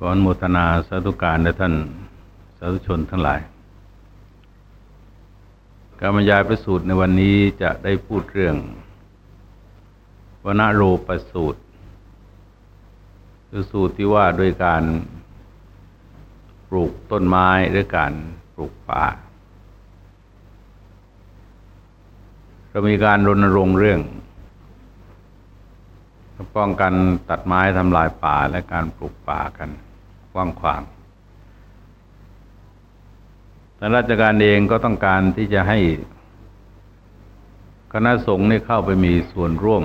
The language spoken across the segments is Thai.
ก่อนโมทนาสาธุการและท่านสาธุชนทั้งหลาย การบรรยายประสูตรในวันนี้จะได้พูดเรื่องวนาโรประสูตร คือสูตรที่ว่าด้วยการปลูกต้นไม้หรือการปลูกป่า เรามีการรณรงค์เรื่องป้องกันตัดไม้ทำลายป่าและการปลูกป่ากัน ว้างขวางแต่ราชการเองก็ต้องการที่จะให้คณะสงฆ์นี่เข้าไปมีส่วนร่วม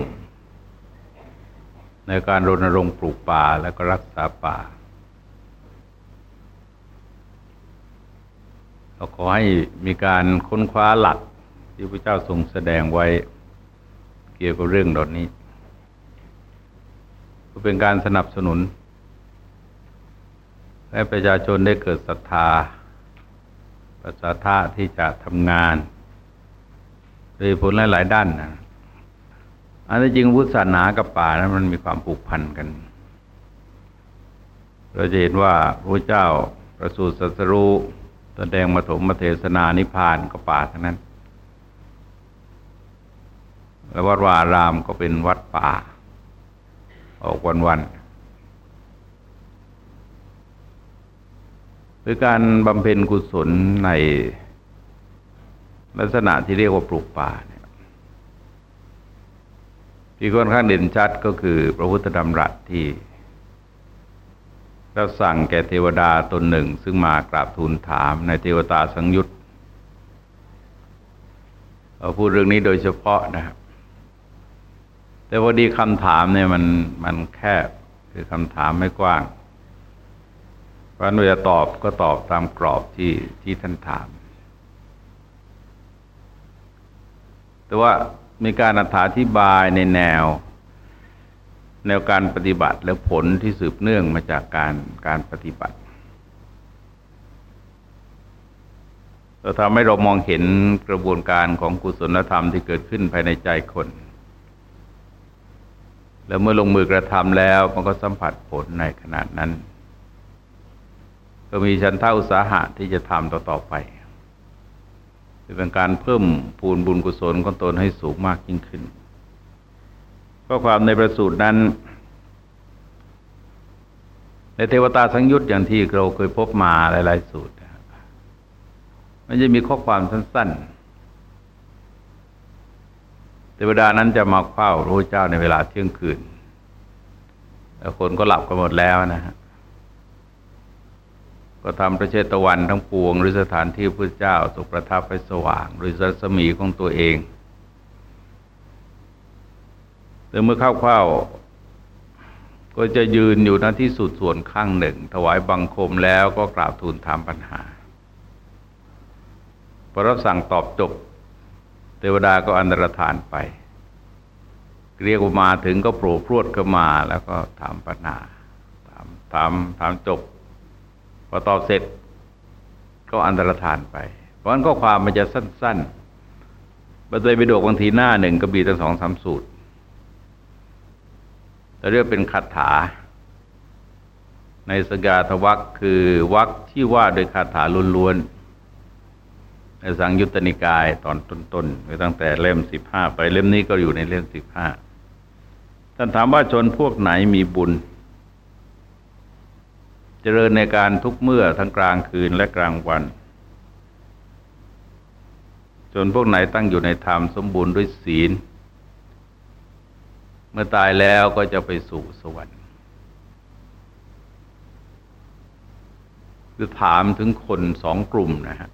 ในการรณรงค์ปลูกป่าและก็รักษาป่าเราขอให้มีการค้นคว้าหลักที่พระเจ้าทรงแสดงไว้เกี่ยวกับเรื่องดอนี้ ก็เป็นการสนับสนุน ให้ประชาชนได้เกิดศรัทธาประสาทะที่จะทำงานโดยผลหลาย ๆ ด้านนะอันที่จริงพุทธศาสนากับป่านั้นมันมีความผูกพันกัน เราจะเห็นว่าพระเจ้าประสูติสัสรูแสดงมาถมมาเทศนานิพพานก็ป่าทั้งนั้น แล้ววัดวาอารามก็เป็นวัดป่า ออกวันวัน คือการบำเพ็ญกุศลในลักษณะที่เรียกว่าปลูกป่าเนี่ยที่ค่อนข้างเด่นชัดก็คือพระพุทธดำรัสที่รับสั่งแก่เทวดาตนหนึ่ง ซึ่งมากราบทูลถามในเทวตาสังยุตเราพูดเรื่องนี้โดยเฉพาะนะครับ แต่พอดีคำถามเนี่ยมันมันแคบคือคำถามไม่กว้าง พระเราจะตอบก็ตอบตามกรอบที่ที่ท่านถาม แต่ว่ามีการอธิบายในแนว แนวการปฏิบัติและผลที่สืบเนื่องมาจากการการปฏิบัติเราทำให้เรามองเห็นกระบวนการของกุศลธรรมที่เกิดขึ้นภายในใจคน แล้วเมื่อลงมือกระทำแล้วมันก็สัมผัสผลในขนาดนั้น ก็มีชันท่าอุตสาหะที่จะทำต่อๆไปเป็นการเพิ่มพูนบุญกุศลของตนให้สูงมากยิ่งขึ้นข้อความในประสูตรนั้น ในเทวตาสังยุตอย่างที่เราเคยพบมาหลาย ๆ สูตรมันจะมีข้อความสั้น ๆ เทวดานั้นจะมาเฝ้าพระเจ้าในเวลาเที่ยงคืนแล้วคนก็หลับกันหมดแล้วนะฮะ ก็ทำประเชตวันทั้งปวง หรือสถานที่พระเจ้าสุประทับไปสว่างหรือรัศมีของตัวเองแต่เมื่อเข้าเข้าก็จะยืนอยู่ณที่สุดส่วนข้างหนึ่ง ถวายบังคมแล้วก็กราบทูลถามปัญหา พระรับสั่งตอบจบ เทวดาก็อันตรธานไป เรียกว่ามาถึงก็โปรพรวดก็มาแล้วก็ถามปัญหา ถามถามถามจบ พอตอบเสร็จ ก็อันตรธานไป เพราะนั้นก็ความมันจะสั้นๆบัตรไปดกบางทีหน้าหนึ่งก็บีตั้งสองสามสูตรแต่เรียกเป็นคาถา ในสกาทวักคือวักที่ว่าโดยคาถาล้วนๆในสังยุตตนิกายตอนต้นๆไปตั้งแต่เล่มสิบห้าไปเล่มนี้ก็อยู่ในเล่มสิบห้าท่านถามว่าชนพวกไหนมีบุญ เจริญในการทุกเมื่อทั้งกลางคืนและกลางวัน จนพวกไหนตั้งอยู่ในธรรมสมบูรณ์ด้วยศีล เมื่อตายแล้วก็จะไปสู่สวรรค์คือถามถึงคนสองกลุ่มนะฮะ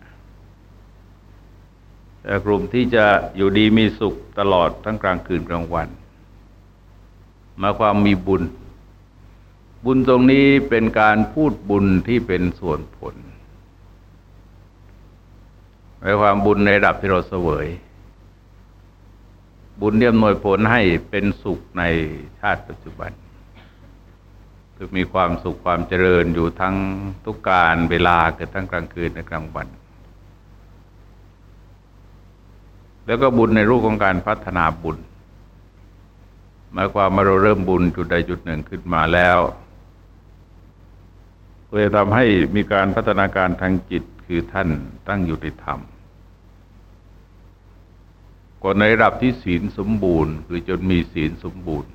แต่กลุ่มที่จะอยู่ดีมีสุขตลอดทั้งกลางคืนกลางวัน มาความมีบุญ บุญตรงนี้เป็นการพูดบุญที่เป็นส่วนผลหมายความบุญในระดับที่เราเสวย บุญเนียมหน่วยผลให้เป็นสุขในชาติปัจจุบัน คือมีความสุขความเจริญอยู่ทั้งทุกการเวลาเกิดทั้งกลางคืนและกลางวัน แล้วก็บุญในรูปของการพัฒนาบุญหมายความว่าเราเริ่มบุญจุดใดจุดหนึ่งขึ้นมาแล้ว เพื่อทำให้มีการพัฒนาการทางจิตคือท่านตั้งอยู่ในธรรมก่อนในระดับที่ศีลสมบูรณ์ คือจนมีศีลสมบูรณ์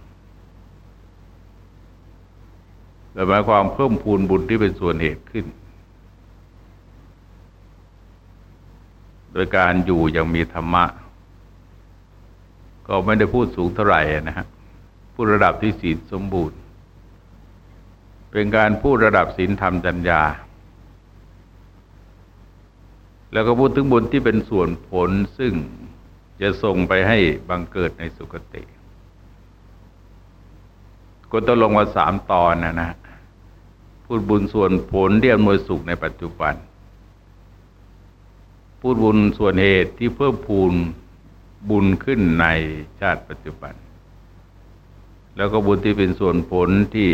แต่หมายความเพิ่มพูนบุญที่เป็นส่วนเหตุขึ้น โดยการอยู่อย่างมีธรรมะ ก็ไม่ได้พูดสูงเท่าไหร่นะฮะพูดระดับที่ศีลสมบูรณ์ เป็นการพูดระดับศีลธรรมจัญญา แล้วก็พูดถึงบุญที่เป็นส่วนผลซึ่งจะส่งไปให้บังเกิดในสุคติก็ต้องลงมาสามตอนนะนะ พูดบุญส่วนผลที่อำนวยสุขในปัจจุบัน พูดบุญส่วนเหตุที่เพิ่มพูนบุญขึ้นในชาติปัจจุบัน แล้วก็บุญที่เป็นส่วนผลที่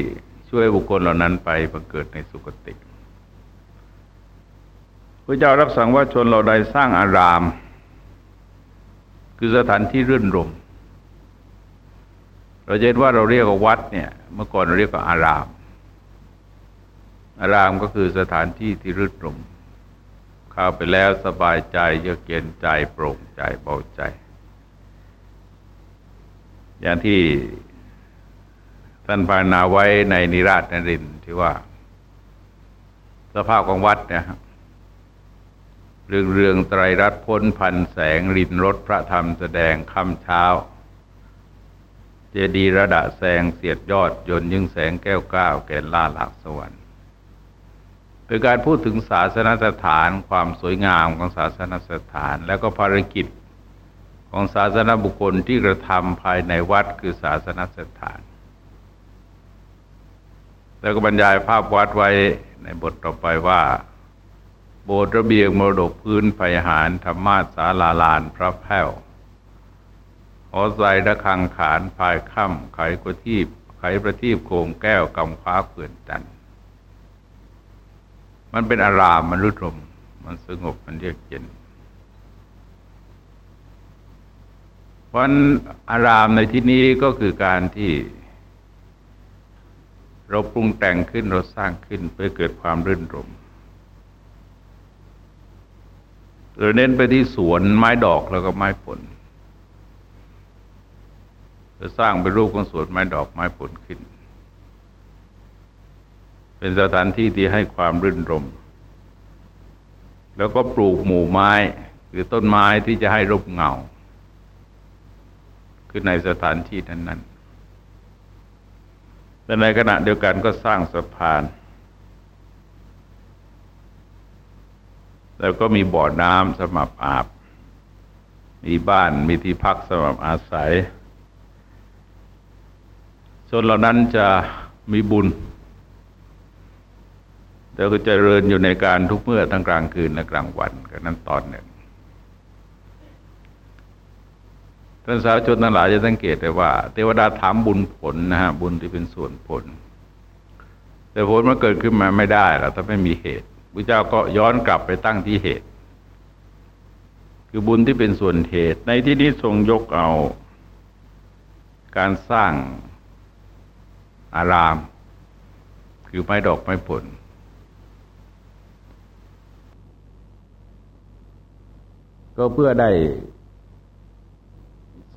ช่วยบุคคลเหล่านั้นไปบังเกิดในสุคติพระเจ้ารับสั่งว่าชนเราใดสร้างอาราม คือสถานที่รื่นรม เราเห็นว่าเราเรียกว่าวัดเนี่ย เมื่อก่อนเราเรียกว่าอาราม อารามก็คือสถานที่ที่รื่นรมเข้าไปแล้วสบายใจเยือกเย็นใจโปร่งใจเบาใจ อย่างที่ ท่านพานาไว้ในนิราชนรินที่ว่า สภาพของวัดเนี่ยเรื่องเรืองไตรรัตพ้นพันแสงรินรถพระธรรมแสดงค่ำเช้า เจดีระดาแสงเสียดยอด ยนยิ่งแสงแก้วก้าวแก่ล่าหลักสวรรค์เป็นการพูดถึงศาสนสถานความสวยงามของศาสนสถาน แล้วก็ภารกิจของศาสนบุคคลที่กระทำภายในวัดคือศาสนสถาน แล้วก็บรรยายภาพวัดไว้ในบทต่อไปว่า โบสถ์ระเบียงมรดกพื้นไยหารธรรมาสาลาลานพระแพ้วหอใสระคังขานภายค่ำไขกระทีบไขประทีปโคมแก้วกำฟ้าเขื่อนจันมันเป็นอารามมันรุดรม มันสงบมันเยือกเย็นเพราะอารามในที่นี้ก็คือการที่ เราปรุงแต่งขึ้นเราสร้างขึ้นเพื่อเกิดความรื่นรมเราเน้นไปที่สวนไม้ดอกแล้วก็ไม้ผลจะสร้างเป็นรูปของสวนไม้ดอกไม้ผลขึ้น เป็นสถานที่ที่ให้ความรื่นรม แล้วก็ปลูกหมู่ไม้ หรือต้นไม้ที่จะให้ร่มเงาคือในสถานที่นั้น ๆ แต่ในขณะเดียวกันก็สร้างสะพาน แล้วก็มีบ่อน้ำสำหรับอาบ มีบ้านมีที่พักสำหรับอาศัยส่วนเหล่านั้นจะมีบุญแต่ก็จเจริญอยู่ในการทุกเมื่อทั้งกลางคืนและกลางวันกันนั้นตอนหนึ่ง ท่านสาวชนทั้งหลายจะสังเกตได้ว่า เทวดาถามบุญผลนะฮะบุญที่เป็นส่วนผล แต่ผลมันเกิดขึ้นมาไม่ได้แล้วถ้าไม่มีเหตุพระเจ้าก็ย้อนกลับไปตั้งที่เหตุ คือบุญที่เป็นส่วนเหตุ ในที่นี้ทรงยกเอา การสร้างอาราม คือไม้ดอกไม้ผลก็เพื่อได้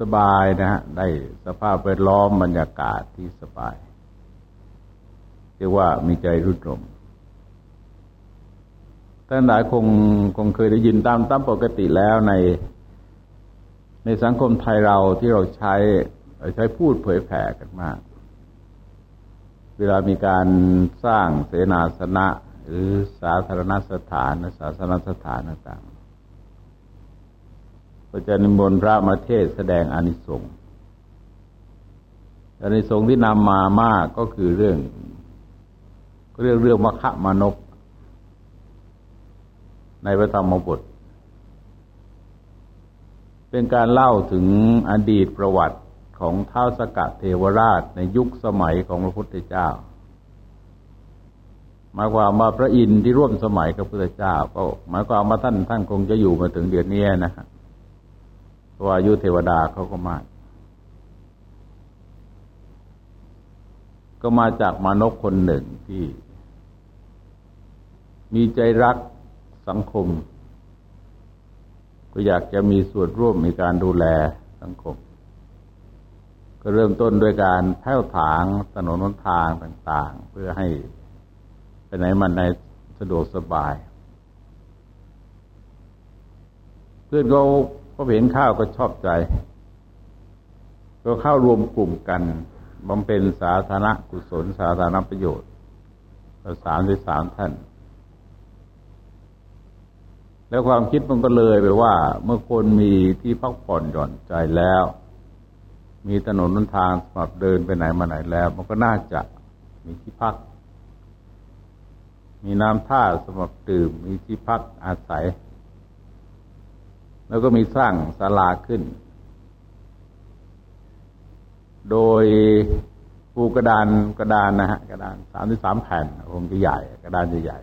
สบายนะฮะได้สภาพแวดล้อมบรรยากาศที่สบายเรียกว่ามีใจรุ่นรมท่านหลายคงคงเคยได้ยินตามตามปกติแล้วใน ในสังคมไทยเราที่เราใช้ใช้พูดเผยแผ่กันมาก เวลามีการสร้างเสนาสนะ หรือสาธารณสถานศาสนสถานต่าง ก็จะนิมนต์พระมาเทศแสดงอนิสงส์อนิสงส์ที่นำมามากก็คือเรื่อง เรื่องเรื่องมคะมานก ในพระธรรมบท เป็นการเล่าถึงอดีตประวัติของท้าวสกัดเทวราชในยุคสมัยของพระพุทธเจ้าหมายความว่าพระอินทร์ที่ร่วมสมัยกับพระพุทธเจ้า ก็หมายความว่าท่านท่านคงจะอยู่มาถึงเดือนนี้นะครับ ราะว่ายุเทวดาเขาก็มาก ก็มาจากมานกคนหนึ่งที่ มีใจรักสังคม ก็อยากจะมีส่วนร่วมในการดูแลสังคม ก็เริ่มต้นด้วยการแผ้วถางถนนนนทางต่าง ๆ เพื่อให้ไปไหนมันในสะดวกสบาย เพื่อนเขา เขาเห็นข้าวก็ชอบใจ ก็เข้ารวมกลุ่มกันบำเพ็ญสาธารณกุศลสาธารณประโยชน์สามสิบสามท่าน แล้วความคิดมันก็เลยไปว่า เมื่อคนมีที่พักผ่อนหย่อนใจแล้ว มีถนนนนทางสำหรับเดินไปไหนมาไหนแล้ว มันก็น่าจะมีที่พัก มีน้ำท่าสำหรับดื่มมีที่พักอาศัย แล้วก็มีสร้างศาลาขึ้น โดยปูกระดานกระดานนะฮะกระดานสามที่สามแผ่นคงจะใหญ่ กระดานจะใหญ่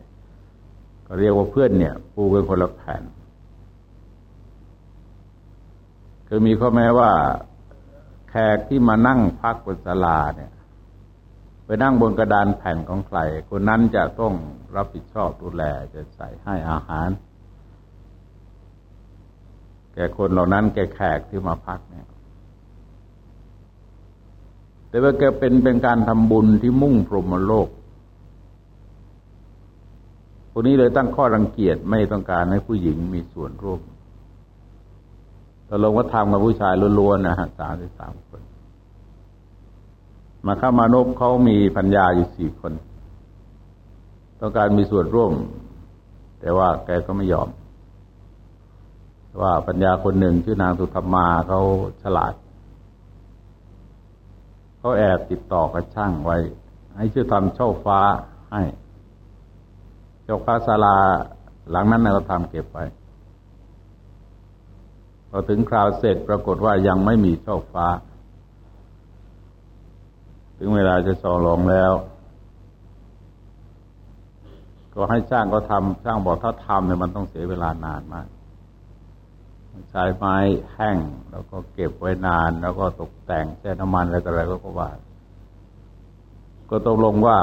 ก็เรียกว่าเพื่อนเนี่ย ปูกันคนละแผ่นคือมีข้อแม้ว่าแขกที่มานั่งพักบนศาลาเนี่ย ไปนั่งบนกระดานแผ่นของใครคนนั้นจะต้องรับผิดชอบดูแลจะใส่ให้อาหาร ก่คนเหล่านั้นแก่แขกที่มาพักเนี่ย แต่ว่าแกเป็นเป็นการทำบุญที่มุ่งพรหมโลกคนนี้เลยตั้งข้อรังเกียจไม่ต้องการให้ผู้หญิงมีส่วนร่วมตกลงว่าทำกับผู้ชายล้วนๆนะฮะสามสิบสามคน มาเข้ามานพเขามีพัญญาอยู่สี่คน ต้องการมีส่วนร่วม แต่ว่าแกก็ไม่ยอม ว่าปัญญาคนหนึ่งชื่อนางสุธรรมาเขาฉลาดเขาแอบติดต่อกับช่างไว้ ให้ช่วยทำช่าฟ้าให้เจ้าฟ้าศาลาหลังนั้นเราทำเก็บไว้พอถึงคราวเสร็จปรากฏว่ายังไม่มีเช่าฟ้า ถึงเวลาจะสอลองแล้ว ก็ให้ช่างก็ทำช่างบอกถ้าทำเนี่ยมันต้องเสียเวลานานมาก ใช้ไม้แห้ง แล้วก็เก็บไว้นาน แล้วก็ตกแต่งแช่น้ำมันอะไรต่ออะไรก็ว่า ก็ตกลงว่า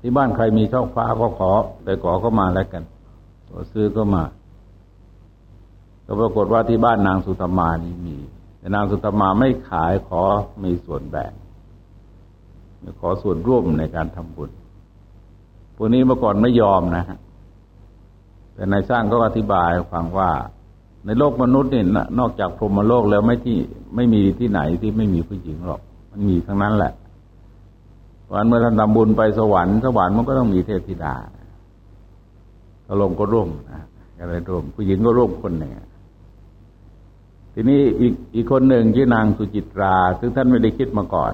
ที่บ้านใครมีช่องฟ้าก็ขอไปขอก็มาแล้วกันก็ซื้อก็มา ก็ปรากฏว่าที่บ้านนางสุตมานี่มี แต่นางสุตมาไม่ขายขอมีส่วนแบ่งขอส่วนร่วมในการทำบุญพวกนี้เมื่อก่อนไม่ยอมนะฮะแต่นายสร้างก็อธิบายฟังว่า ในโลกมนุษย์นี่นอกจากพรหมโลกแล้วไม่ที่ไม่มีที่ไหนที่ไม่มีผู้หญิงหรอก มันมีทั้งนั้นแหละวันเมื่อท่านทำบุญไปสวรรค์สวรรค์มันก็ต้องมีเทพธิดาตลงก็ร่วมนะก็เลยร่วม ผู้หญิงก็ร่วมคนหนึ่งทีนี้อีกอีกคนหนึ่งชื่อนางสุจิตรา ซึ่งท่านไม่ได้คิดมาก่อน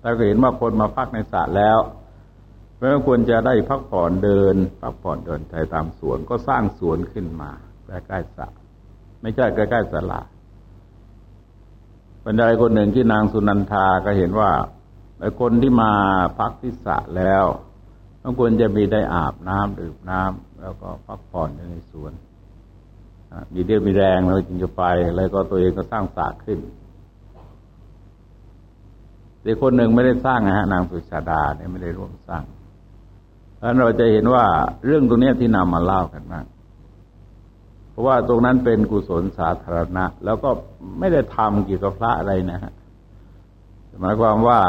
แต่ก็เห็นว่าคนมาพักในสระแล้วเพราะควรจะได้พักผ่อนเดิน พักผ่อนเดินไปตามสวนก็สร้างสวนขึ้นมาใกล้ๆสระ ไม่ใช่ใกล้ๆสลาบรรดาคนหนึ่งที่นางสุนันทาก็เห็นว่าไอ้คนที่มาพักที่สระแล้วต้องควรจะมีได้อาบน้ำดื่มน้ำแล้วก็พักผ่อนในสวนมีเดียวมีแรงแล้วจึงจะไปแล้วก็ตัวเองก็สร้างสระขึ้นแต่คนหนึ่งไม่ได้สร้างนะฮะนางสุชาดาเนี่ยไม่ได้ร่วมสร้างเพราะเราจะเห็นว่าเรื่องตรงนี้ที่นำมาเล่ากันมาก ราะว่าตรงนั้นเป็นกุศลสาธารณะ แล้วก็ไม่ได้ทำกี่ยวกับพระอะไรนะฮะหมายความว่า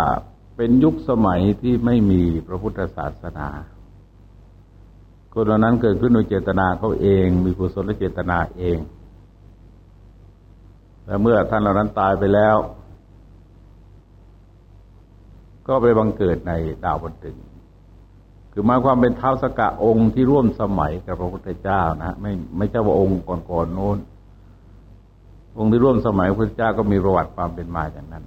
เป็นยุคสมัยที่ไม่มีพระพุทธศาสนา คนเหล่านั้นเกิดขึ้นโดยเจตนาเขาเอง มีกุศลและเจตนาเอง และเมื่อท่านเหล่านั้นตายไปแล้ว ก็ไปบังเกิดในดาวบนตึง คือมาความเป็นเท้าสกะองค์ที่ร่วมสมัยกับพระพุทธเจ้านะไม่ไม่ใช่ว่าองค์ก่อนๆโน้น องค์ที่ร่วมสมัยพระพุทธเจ้าก็มีประวัติความเป็นมาอย่างนั้น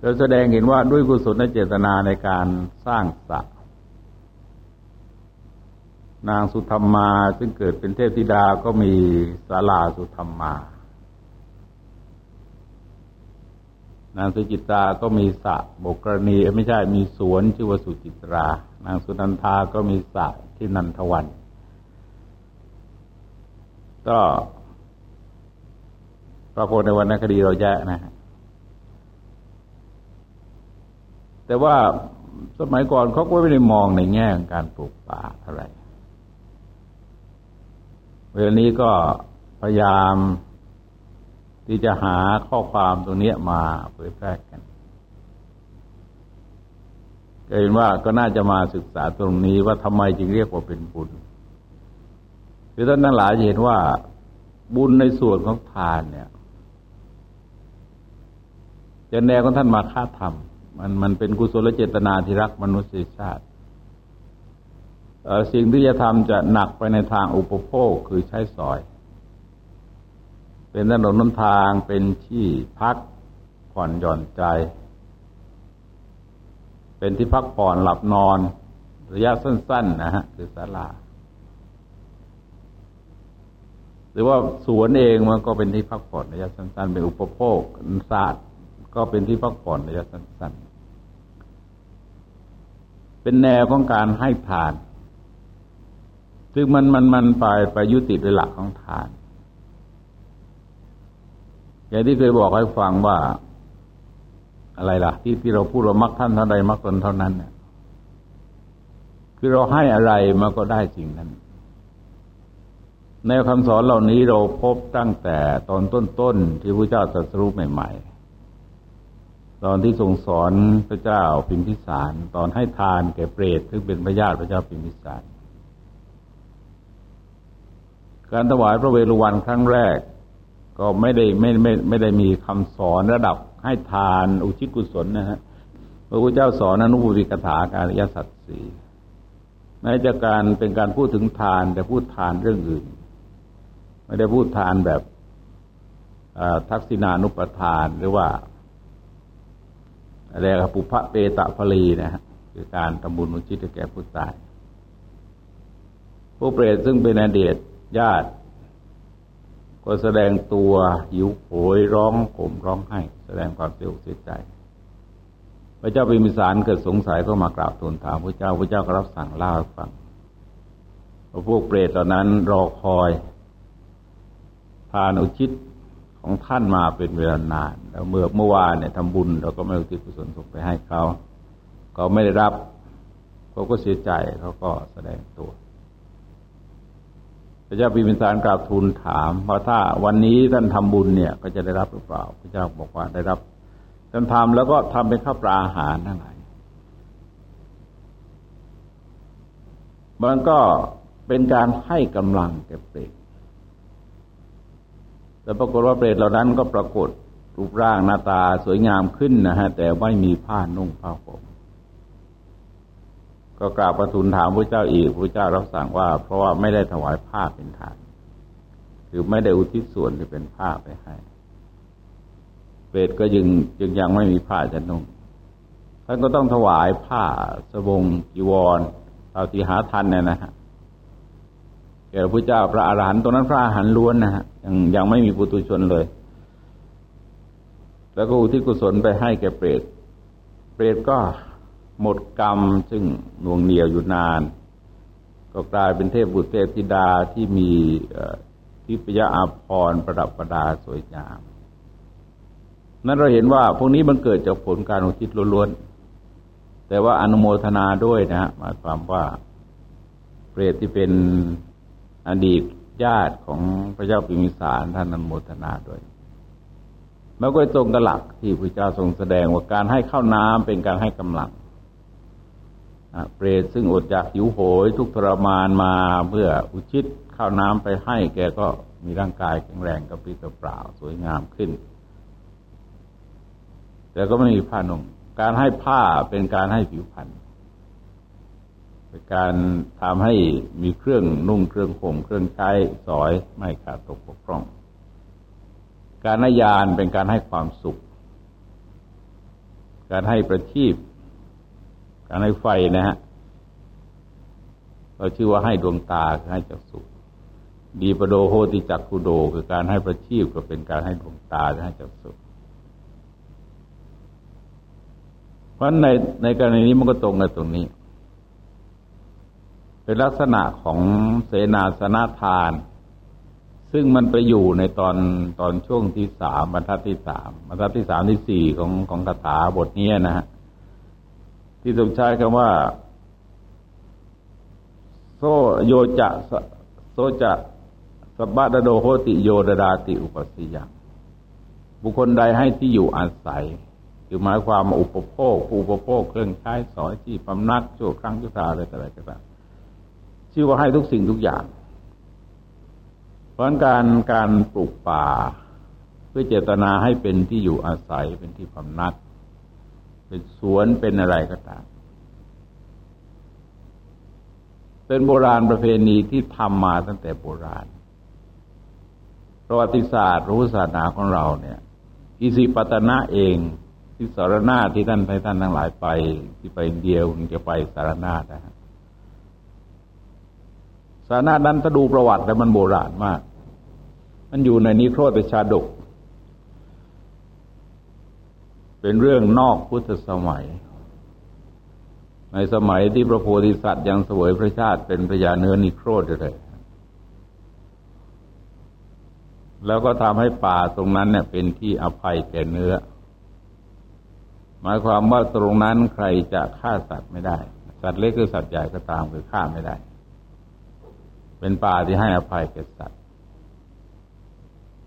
จะแสดงเห็นว่าด้วยกุศลเจตนาในการสร้างสระนางสุธรรมา ซึ่งเกิดเป็นเทพธิดาก็มีศาลาสุธรรมา นางสุจิตราก็มีสระบกกรณีไม่ใช่มีสวนชื่อว่าสุจิตรา นางสุนันทาก็มีสระที่นันทวัน ก็ปรากฏในวันนคดีเราแยะนะฮะแต่ว่าสมัยก่อนเขาก็ไม่ได้มองในแง่ของการปลูกป่าเท่าไหร่เวลานี้ก็พยายาม ที่จะหาข้อความตรงนี้มาเผยแพร่กันก็เห็นว่าก็น่าจะมาศึกษาตรงนี้ว่าทำไมจึงเรียกว่าเป็นบุญคือท่านทั้งหลายเห็นว่า บุญในส่วนของทานเนี่ยจะแนวของท่านมาค่าธรรม มันมันเป็นกุศลเจตนาที่รักมนุษยชาติสิ่งที่จะทำจะหนักไปในทางอุปโภคคือใช้สอย เป็นถนนน้นทางเป็นที่พักผ่อนหย่อนใจ เป็นที่พักผ่อนหลับนอน ระยะสั้น ๆ นะฮะ คือศาลาหรือว่าสวนเองมันก็เป็นที่พักผ่อนระยะสั้นๆเป็นอุปโภคศาสตร์ก็เป็นที่พักผ่อนระยะสั้นๆ เป็นแนวของการให้ทาน ซึ่งมันมันมันไปไปยุติโดยหลักของทาน อย่างที่เคยบอกให้ฟังว่า อะไรล่ะ ที่ที่เราพูดเรามักท่านเท่าใดมักตนเท่านั้นเนี่ยคือเราให้อะไรมันก็ได้สิ่งนั้น ในคำสอนเหล่านี้เราพบตั้งแต่ตอนต้นๆที่พระเจ้าตรัสรู้ใหม่ ๆ ตอนที่ทรงสอนพระเจ้าพิมพิสาร ตอนให้ทานแก่เปรตซึ่งเป็นพระญาติพระเจ้าพิมพิสาร การถวายพระเวรุวันครั้งแรก ก็ไม่ได้ไม่ไม่ไม่ได้มีคำสอนระดับให้ทานอุชิกุศลนะฮะพระพุทธเจ้าสอนอนุบุริกถาการยสัตสีแม้จะการเป็นการพูดถึงทาน แต่พูดทานเรื่องอื่น ไม่ได้พูดทานแบบทักษิณานุปทานหรือว่าอะไรครับปุพะเปตะพลีนะฮะคือการทำบุญอุทิศแก่ผู้ตาย ผู้เปรตซึ่งเป็นอดีตญาติ ก็แสดงตัวหิวโหยร้องโผมร้องไห้ แสดงความเสียอกเสียใจ พระเจ้าพิมิสารเกิดสงสัยก็มากราบทูลถามพระเจ้าพระเจ้าก็รับสั่งเล่าให้ฟังว่าพวกเปรตเหล่านั้นรอคอยทานอุทิศของท่านมาเป็นเวลานาน แล้วเมื่อเมื่อวานเนี่ยทำบุญเราก็ไม่อุทิศกุศลส่งไปให้เขาเขาไม่ได้รับเขาก็เสียใจเขาก็แสดงตัว ระเจ้าพิมิสารกราบทูลถามว่าถ้าวันนี้ท่านทำบุญเนี่ย ก็จะได้รับหรือเปล่า พระเจ้าบอกว่าได้รับ ท่านทำแล้วก็ทำเป็นข้าวปลาอาหารทั้งหลายมันก็เป็นการให้กำลังแก่เปรตแต่ปรากฏว่าเปรตเหล่านั้นก็ปรากฏรูปร่างหน้าตาสวยงามขึ้นนะฮะ แต่ไม่มีผ้านุ่งผ้าผม ก็กราบประทุนถามพระเจ้าอีกพระเจ้ารับสั่งว่า เพราะว่าไม่ได้ถวายผ้าเป็นทานคือไม่ได้อุทิศส่วนที่เป็นผ้าไปให้เปรตก็ยังจึงยังไม่มีผ้าจะนุ่งท่านก็ต้องถวายผ้าสบงจีวรเอาที่หาทันเนี่ยนะฮะแก่พระเจ้าพระอาหารหันต์ตรงนั้นพระอาหารหันต์ล้วนนะฮะยังยังไม่มีปุตุชนเลย แล้วก็อุทิศกุศลไปให้แก่เปรตเปรตก็ หมดกรรมซึ่งหน่วงเหนียวอยู่นาน ก็กลายเป็นเทพบุตรเทพธิดาที่มีทิพยอาภรณ์ประดับประดาสวยงาม นั้นเราเห็นว่าพวกนี้มันเกิดจากผลการอุทิศล้วนๆ แต่ว่าอนุโมทนาด้วยนะฮะหมายความว่าเปรตที่เป็นอดีตญาติของพระเจ้าปิมิสารท่านนันโมทนาด้วยมันก็ตรงกับหลักที่พระเจ้าทรงแสดงว่าการให้ข้าวน้ำเป็นการให้กำลัง เปรตซึ่งอดจากหิวโหย ทุกทรมานมาเพื่ออุทิศข้าวน้ำไปให้แกก็มีร่างกายแข็งแรงกระปรี้กระเปร่าสวยงามขึ้น แต่ก็ไม่มีผ้านุ่งการให้ผ้าเป็นการให้ผิวพรรณเป็นการทำให้มีเครื่องนุ่งเครื่องห่มเครื่องใช้สอยไม่ขาดตกบกพร่อง การให้ยานเป็นการให้ความสุข การให้ประชีพ การให้ไฟนะฮะเราชื่อว่าให้ดวงตาคือให้จักสุดีประโดโหติจักคุโด คือการให้ประชีพก็เป็นการให้ดวงตาให้จักสุเพราะในในกรณีนี้มันก็ตรงกันตรงนี้ เป็นลักษณะของเสนาสนะทาน ซึ่งมันไปอยู่ในตอนตอนช่วงที่สามบรรทัดที่สามบรรทัดที่สามที่สี่ของของคาถาบทนี้นะฮะ ที่ต้องใช้คำว่า โซโยจะโซจะสบัดโดโหติโยดดาติอุปสิยังบุคคลใดให้ที่อยู่อาศัย คือหมายความอุปโภคอุปโภคเครื่องใช้สอยที่พำนักชั่วครั้งชั่วคราวอะไรต่ออะไรก็ตามชื่อว่าให้ทุกสิ่งทุกอย่าง เพราะการการปลูกป่า เพื่อเจตนาให้เป็นที่อยู่อาศัยเป็นที่พำนัก เป็นสวนเป็นอะไรก็ตาม เป็นโบราณประเพณีที่ทำมาตั้งแต่โบราณ ประวัติศาสตร์รู้ศาสนาของเราเนี่ยอิสิปตนะเองที่สารนาที่ท่านไปท่านทั้งหลายไป ที่ไปอินเดียคุณจะไปสารนานะฮะสารนานั้นถ้าดูประวัติแต่มันโบราณมาก มันอยู่ในนิโครธชาดก เป็นเรื่องนอกพุทธสมัย ในสมัยที่พระโพธิสัตว์ยังสวยพระชาติเป็นพระยาเนื้อนิโครธเลย แล้วก็ทำให้ป่าตรงนั้นเนี่ยเป็นที่อภัยแก่เนื้อ หมายความว่าตรงนั้นใครจะฆ่าสัตว์ไม่ได้ สัตว์เล็กหรือสัตว์ใหญ่ก็ตามคือฆ่าไม่ได้ เป็นป่าที่ให้อภัยแก่สัตว์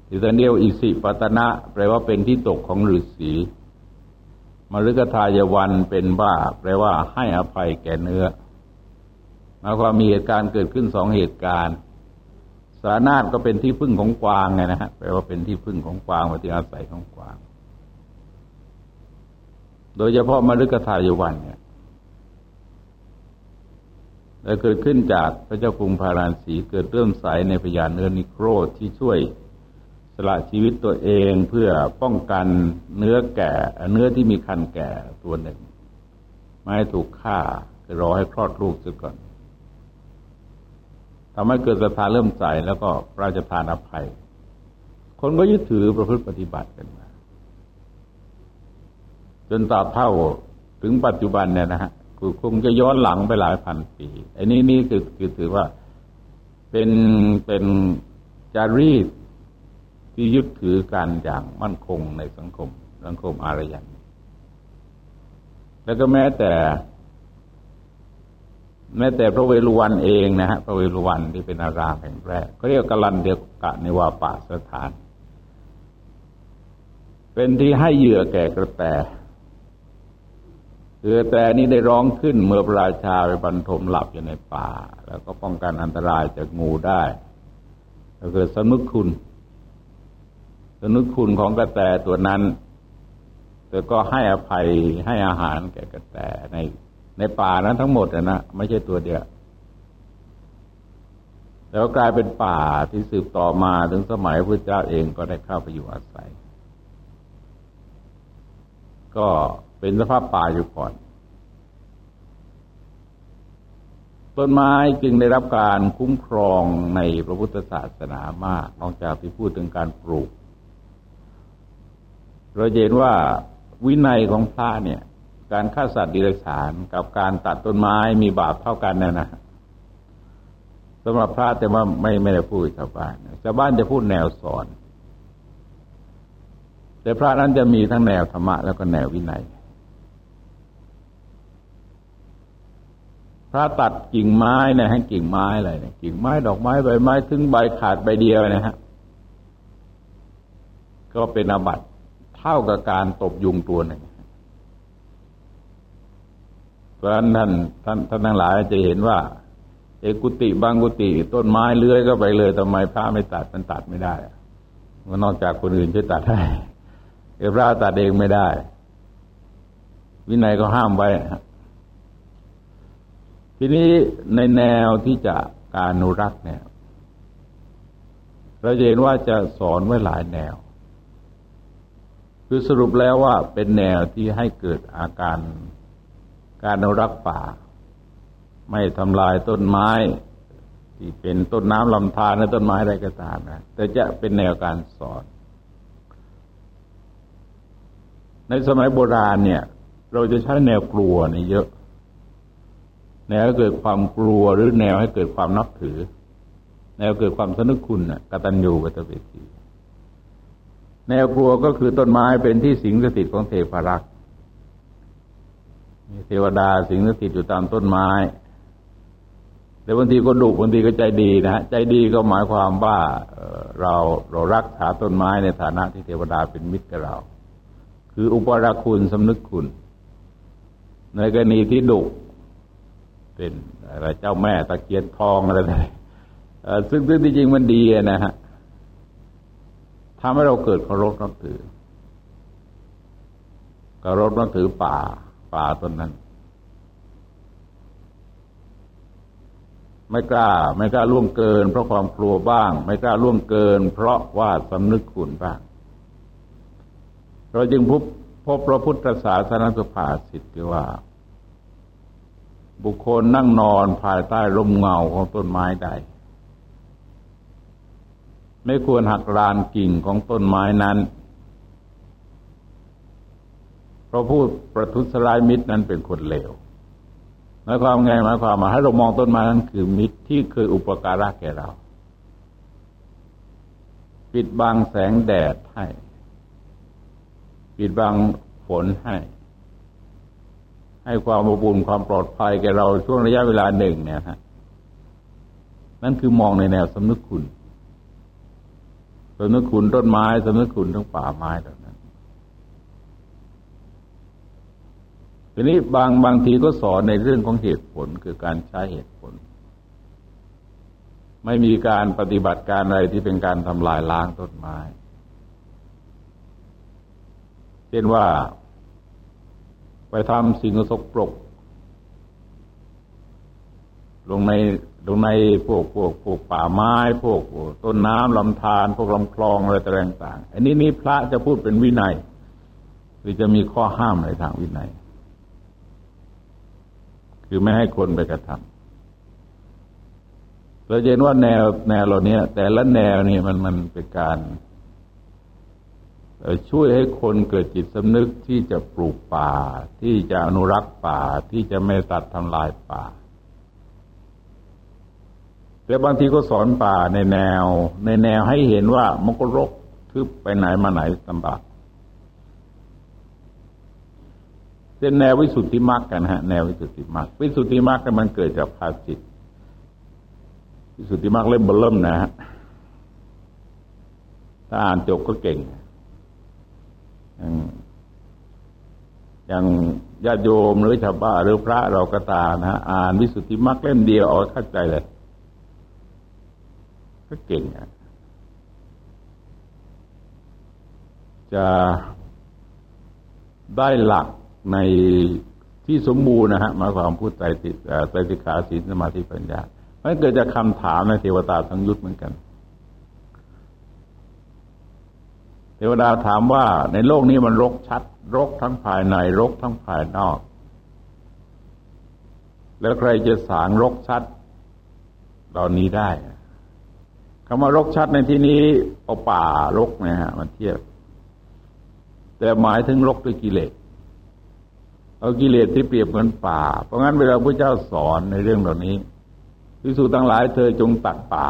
ที่ตอนเดียวอิสิปตนะ แปลว่าเป็นที่ตกของฤาษี มฤคทายวันเป็นบ้า แปลว่าให้อภัยแก่เนื้อหมายความมีเหตุการณ์เกิดขึ้นสองเหตุการณ์ สานาตก็เป็นที่พึ่งของกวางไงนะฮะแปลว่าเป็นที่พึ่งของกวางว่าที่อาศัยของกวาง โดยเฉพาะมฤคทายวันเนี่ยและเกิดขึ้นจากพระเจ้ากรุงพาราณสีเกิดเริ่มใสในพยานเนื้อนิโครที่ช่วย สละชีวิตตัวเองเพื่อป้องกันเนื้อแก่ เนื้อที่มีคันแก่ตัวหนึ่ง ไม่ให้ถูกฆ่าคือรอให้คลอดลูกซะก่อนทำให้เกิดศรัทธาเริ่มใส่แล้วก็พระราชทานอภัย คนก็ยึดถือประพฤติปฏิบัติกันมา จนตราบเท่าถึงปัจจุบันเนี่ยนะฮะคือคงจะย้อนหลังไปหลายพันปีไอ้นี่นี่คือคือถือว่าเป็นเป็นจารีต ที่ยึดถือกันอย่างมั่นคงในสังคม สังคมอารยันแล้วก็แม้แต่ แม้แต่พระเวรุวันเองนะฮะพระเวรุวันที่เป็นอารามแห่งแรกเขาเรียกกัลันเดียกะในวาปาสถาน เป็นที่ให้เหยื่อแก่กระแตเรือแต่นี้ได้ร้องขึ้นเมื่อพระราชาไปบรรทมหลับอยู่ในป่า แล้วก็ป้องกันอันตรายจากงูได้แล้วเกิดสนุกคุณ สนุกคุณของกระแตตัวนั้นแต่ก็ให้อภัยให้อาหารแก่กระแตในในป่านั้นทั้งหมดนะไม่ใช่ตัวเดียวแล้วกลายเป็นป่าที่สืบต่อมาถึงสมัยพระเจ้าเองก็ได้เข้าไปอยู่อาศัย ก็เป็นสภาพป่าอยู่ก่อน ต้นไม้จึงได้รับการคุ้มครองในพระพุทธศาสนามาก นอกจากที่พูดถึงการปลูก เราเห็นว่าวินัยของพระเนี่ย การฆ่าสัตว์ดิเรกชันกับการตัดต้นไม้มีบาปเท่ากันนะนะสำหรับพระแต่ว่าไม่ไม่ได้พูดชาวบ้านชาวบ้านจะพูดแนวสอน แต่พระนั้นจะมีทั้งแนวธรรมะแล้วก็แนววินัย พระตัดกิ่งไม้นะให้กิ่งไม้อะไรเนี่ยกิ่งไม้ดอกไม้ใบไม้ถึงใบขาดใบเดียวนะฮะก็เป็นอาบัติ เท่ากับการตบยุงตัวหนึ่งเพราะฉะนั้นท่านท่านท่านทั้งหลายจะเห็นว่าเอกุติบางกุติต้นไม้เลื้อยก็ไปเลยทำไมพระไม่ตัดมันตัดไม่ได้มันนอกจากคนอื่นจะตัดให้เอพระตัดเองไม่ได้ วินัยก็ห้ามไว้ทีนี้ในแนวที่จะการอนุรักษ์เนี่ย เราเห็นว่าจะสอนไว้หลายแนว คือสรุปแล้วว่าเป็นแนวที่ให้เกิดอาการการอนุรักษ์ป่า ไม่ทำลายต้นไม้ ที่เป็นต้นน้ำลำธารและต้นไม้อะไรก็ตามนะแต่จะเป็นแนวการสอน ในสมัยโบราณเนี่ย เราจะใช้แนวกลัวนี่เยอะ แนวให้เกิดความกลัวหรือแนวให้เกิดความนับถือ แนวเกิดความสนึกคุณน่ะกตัญญูกตเวที แนวกลัวก็คือต้นไม้เป็นที่สิงสถิตของเทพรักษ์มีเทวดาสิงสถิตอยู่ตามต้นไม้แต่บางทีก็ดุบางทีก็ใจดีนะฮะใจดีก็หมายความว่าเราเรารักษาต้นไม้ในฐานะที่เทวดาเป็นมิตรกับเรา คืออุปราคุณสำนึกคุณ ในกรณีที่ดุเป็นอะไรเจ้าแม่ตะเกียนทองอะไรต่ซึ่งซึ่งที่จริงมันดีนะฮะ ทำให้เราเกิดเคารพนับถือเคารพนับถือป่า ป่าต้นนั้น ไม่กล้า ไม่กล้าล่วงเกิน เพราะความกลัวบ้าง ไม่กล้าล่วงเกิน เพราะว่าสำนึกคุณบ้าง เราจึงพบพบพระพุทธศาสนาสุภาษิตที่ว่า บุคคลนั่งนอนภายใต้ร่มเงาของต้นไม้ใด ไม่ควรหักรานกิ่งของต้นไม้นั้น เพราะผู้ประทุษร้ายมิตรนั้นเป็นคนเลวหมายความไงหมายความมาให้เรามองต้นไม้นั้นคือมิตรที่เคยอุปการะแก่เรา ปิดบังแสงแดดให้ ปิดบังฝนให้ ให้ความอบอุ่นความปลอดภัยแก่เราช่วงระยะเวลาหนึ่งเนี่ยฮะนั่นคือมองในแนวสำนึกคุณ สำนึกคุณต้นไม้สำนึกคุณทั้งป่าไม้ต่างทีนี้บางบางทีก็สอนในเรื่องของเหตุผลคือการใช้เหตุผล ไม่มีการปฏิบัติการอะไรที่เป็นการทำลายล้างต้นไม้ เช่นว่า ไปทำสิ่งสกปรกลงใน ลงในพวกพวกพวกป่าไม้ พวกต้นน้ำลำธารพวกลำคลองอะไรต่างๆ อันนี้นี่พระจะพูดเป็นวินัยหรือจะมีข้อห้ามในทางวินัย คือไม่ให้คนไปกระทำเราเห็นว่าแนวแนวเราเนี้ยแต่ละแนวนี่มันมันเป็นการช่วยให้คนเกิดจิตสำนึกที่จะปลูกป่า ที่จะอนุรักษ์ป่าที่จะไม่ตัดทำลายป่า แต่บางทีก็สอนป่าในแนว ในแนวให้เห็นว่ามันก็รกทึบไปไหนมาไหนลำบากเป็นแนววิสุทธิมรรคกันฮะ แนววิสุทธิมรรควิสุทธิมรรคมันเกิดจากภาจิต วิสุทธิมรรคเล่มเบลิ่มนะฮะถ้าอ่านจบก็เก่งอย่างอย่างญาติโยมหรือชาวบ้านหรือพระเราก็ตานะฮะอ่านวิสุทธิมรรคเล่มเดียวเอาเข้าใจเลย ก็เก่งอะจะได้หลักในที่สมบูรณ์นะฮะมาความพูดใจติดใจสิขาศีลสมาธิปัญญามันเกิดจากคำถามในเทวตาทั้งยุทธเหมือนกัน เทวดาถามว่าในโลกนี้มันรกชัด รกทั้งภายใน รกทั้งภายนอก แล้วใครจะสางรกชัดเหล่านี้ได้ คำว่ารกชัดในที่นี้เอาป่ารกนะฮะมันเทียบ แต่หมายถึงรกด้วยกิเลสเอากิเลสที่เปรียบเหมือนป่า เพราะงั้นเวลาพระเจ้าสอนในเรื่องเหล่านี้พิสูจทั้งหลายเธอจงตัดป่า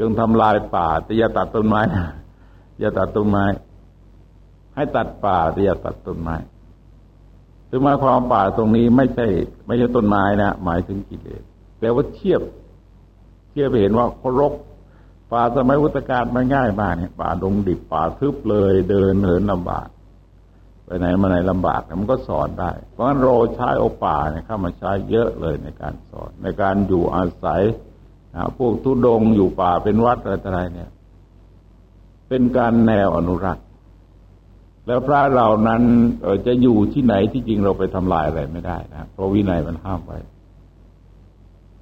จงทำลายป่า แต่อย่าตัดต้นไม้อย่าตัดต้นไม้ ให้ตัดป่าแต่อย่าตัดต้นไม้ถึงหมายความป่าตรงนี้ไม่ใช่ ไม่ใช่ต้นไม้นะหมายถึงกิเลสแต่ว่าเทียบ ทียบไปเห็นว่าเคารพป่าสมัยวุตการมันง่ายมากเนี่ยป่าดงดิบป่าทึบเลยเดินเหินลำบากไปไหนมาไหนลำบากมันก็สอนได้ เพราะฉะนั้นเราใช้โอป่าเนี่ยเข้ามาใช้เยอะเลยในการสอน ในการอยู่อาศัยพวกทุดงอยู่ป่าเป็นวัดอะไรต่ออะไรเนี่ย เป็นการแนวอนุรักษ์ แล้วพระเรานั้นจะอยู่ที่ไหนที่จริงเราไปทำลายอะไรไม่ได้นะเพราะวินัยมันห้ามไว้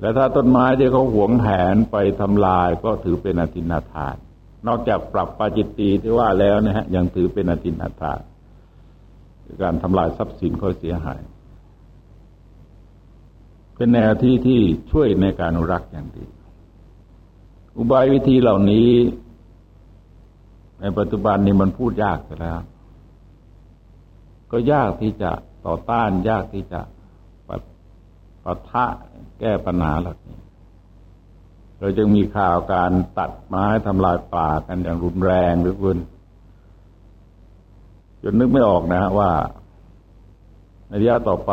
แล้วถ้าต้นไม้ที่เขาหวงแหนไปทำลายก็ถือเป็นอธินาทาน นอกจากปรับปาจิตตีที่ว่าแล้วนะฮะยังถือเป็นอธินาทานการทำลายทรัพย์สินเขาเสียหาย เป็นแนวที่ที่ช่วยในการรักอย่างดี อุบายวิธีเหล่านี้ ในปัจจุบันนี้มันพูดยากแล้ว ก็ยากที่จะต่อต้านยากที่จะ ปะทะแก้ปัญหาหล่านี้เราจึงมีข่าวการตัดไม้ทำลายป่ากันอย่างรุนแรงหรือคุณจนนึกไม่ออกนะว่าในระยะต่อไป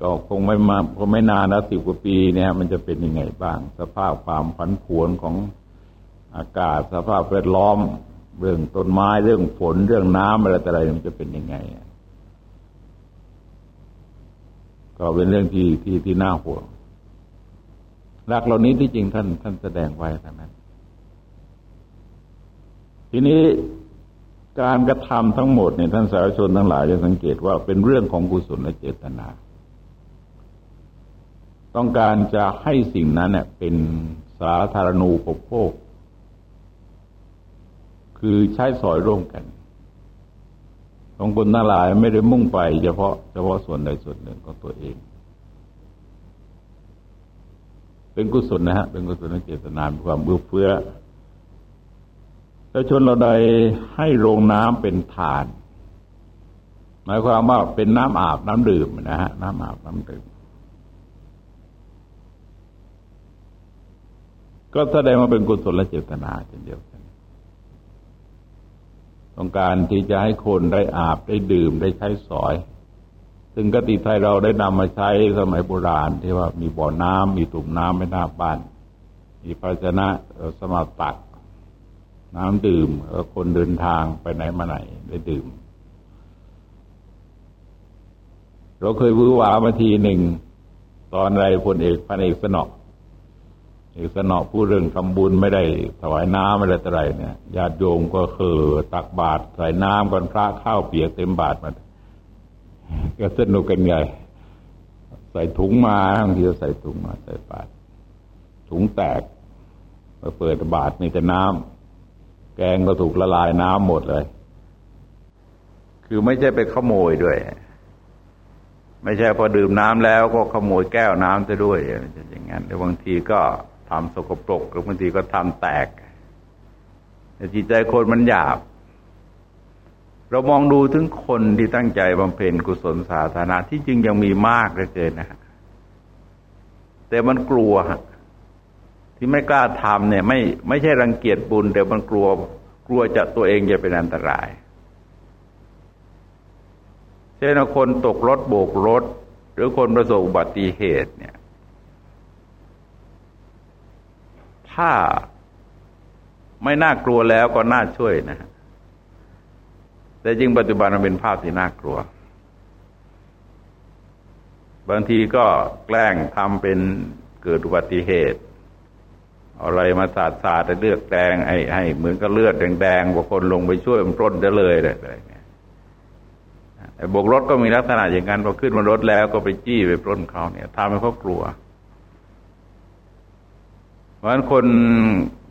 ก็คงไม่มาคงไม่นานนะสิบกว่าปีเนี่ยมันจะเป็นยังไงบ้าง สภาพความผันผวนของอากาศ สภาพแวดล้อม เรื่องต้นไม้เรื่องฝนเรื่องน้ำอะไรแต่อะไรมันจะเป็นยังไง ก็เป็นเรื่องที่ที่ที่น่าห่วงหลักเหล่านี้ที่จริงท่านท่านแสดงไว้ทั้งนั้น ทีนี้การกระทำทั้งหมดเนี่ยท่านสาธารณชนทั้งหลายจะสังเกตว่าเป็นเรื่องของกุศลและเจตนา ต้องการจะให้สิ่งนั้นเนี่ยเป็นสาธารณูปโภค คือใช้สอยร่วมกัน ของคนทั้งหลายไม่ได้มุ่งไป เฉพาะเฉพาะส่วนใดส่วนหนึ่งของตัวเอง เป็นกุศลนะฮะ เป็นกุศลเจตนาเป็นความเอื้อเฟื้อแล้วชนเราใดให้โรงน้ำเป็นฐาน หมายความว่าเป็นน้ำอาบน้ำดื่มนะฮะ น้ำอาบน้ำดื่มก็แสดงว่าเป็นกุศลเจตนาเช่นเดียวกัน ต้องการที่จะให้คนได้อาบได้ดื่มได้ใช้สอย ซึ่งกติไทยเราได้นำมาใช้สมัยโบราณ ที่ว่ามีบ่อน้ำมีตุ่มน้ำไม่น่าบ้าน มีภาชนะสมาตัก น้ำดื่มคนเดินทางไปไหนมาไหนได้ดื่ม เราเคยวิวามาทีหนึ่ง ตอนไรพลเอกพันเอกสนอก สนอพูดเรื่องทำบุญไม่ได้ถวายน้ำอะไรต่ออะไรเนี่ยญาติโยมก็คือตักบาตรใส่น้ำก่อนพระข้าวเปียกเต็มบาตรมาก็สนุกกันใหญ่ใส่ถุงมาบางทีจะใส่ถุงมาใส่บาตรถุงแตกมาเปิดบาตรมีแต่น้ำแกงก็ถูกละลายน้ำหมดเลย คือไม่ใช่ไปขโมยด้วย ไม่ใช่พอดื่มน้ำแล้วก็ขโมยแก้วน้ำจะด้วยอย่างนั้นแต่บางทีก็ ทำสกปรกหรือบางทีก็ทำแตกแต่จิตใจคนมันหยาบ เรามองดูถึงคนที่ตั้งใจบำเพ็ญกุศลสาธารณะที่จริงยังมีมากเหลือเกินนะแต่มันกลัวที่ไม่กล้าทำเนี่ย ไม่ไม่ใช่รังเกียจบุญ แต่มันกลัวกลัวจะตัวเองจะเป็นอันตรายเช่นคนตกรถโบกรถ หรือคนประสบอุบัติเหตุเนี่ย ถ้าไม่น่ากลัวแล้วก็น่าช่วยนะ แต่จริงปัจจุบันมันเป็นภาพที่น่ากลัว บางทีก็แกล้งทำเป็นเกิดอุบัติเหตุอะไรมาสาดสาดเลือดแดงให้ให้เหมือนกับเลือดแดงๆบางคนลงไปช่วยมันปล้นได้เลยอะไรเงี้ยบกรถก็มีลักษณะอย่างนั้นพอขึ้นบนรถแล้วก็ไปจี้ไปปล้นเขาเนี่ยทำให้เขากลัว เพราะฉะนั้นคน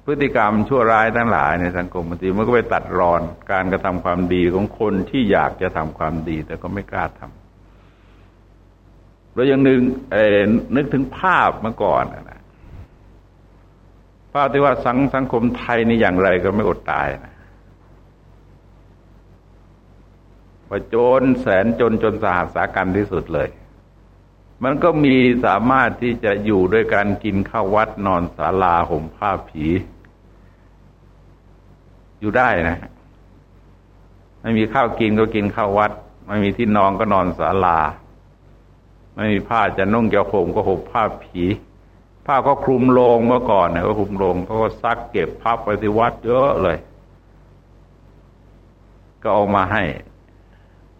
พฤติกรรมชั่วร้ายทั้งหลายในสังคมบางทีมันก็ไปตัดรอนการกระทำความดีของคนที่อยากจะทำความดี แต่ก็ไม่กล้าทำเรายังนึกนึกถึงภาพเมื่อก่อนนะพราะที่ว่าสังสังคมไทยนี่อย่างไรก็ไม่อดตายนะว่าจนแสนจนจนสาหัสากันที่สุดเลย มันก็มีสามารถที่จะอยู่ด้วยการกินข้าววัดนอนศาลาห่มผ้าผี อยู่ได้นะ ไม่มีข้าวกินก็กินข้าววัด ไม่มีที่นอนก็นอนศาลา ไม่มีผ้าจะนุ่งจะห่มก็ห่มผ้าผี ผ้าก็คลุมโลงเมื่อก่อนเนี่ยก็คลุมโลงเขาก็ซักเก็บพับไปที่วัดเยอะเลย ก็เอามาให้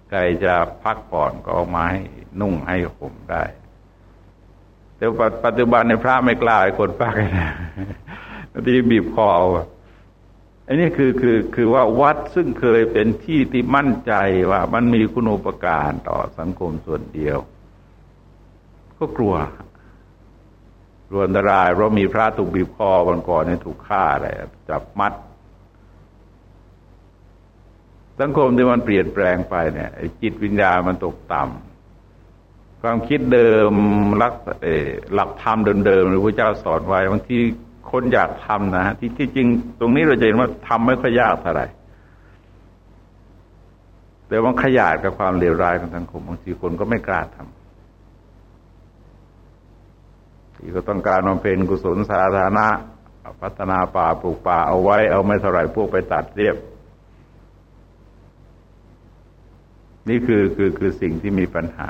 ใครจะพักผ่อนก็เอามาให้นุ่งให้ผมได้ แต่ปัจจุบันในพระไม่กล้าให้คนพักนะทีบีบคอเอาอันนี้คือคือคือว่าวัดซึ่งเคยเป็นที่ที่มั่นใจว่ามันมีคุณูปการต่อสังคมส่วนเดียว ก็กลัวรวนอันตรายเพราะมีพระถูกบีบคอวันก่อนเนี่ยถูกฆ่าอะไรจับมัด สังคมที่มันเปลี่ยนแปลงไปเนี่ยจิตวิญญาณมันตกต่ำความคิดเดิมหลักหลักธรรมเดิมๆหรือพระเจ้าสอนไว้บางทีคนอยากทำนะฮะที่ที่จริงตรงนี้เราจะเห็นว่าทำไม่ค่อยยากเท่าไหร่แต่ว่าขยาดกับความเลวร้ายของสังคมบางทีคนก็ไม่กล้าทำที่ก็ต้องการมาเป็นกุศลสาธารณะพัฒนาป่าปลูกป่าเอาไว้ เอาไม่เท่าไหร่พวกไปตัดเรียบ นี่คือคือคือสิ่งที่มีปัญหา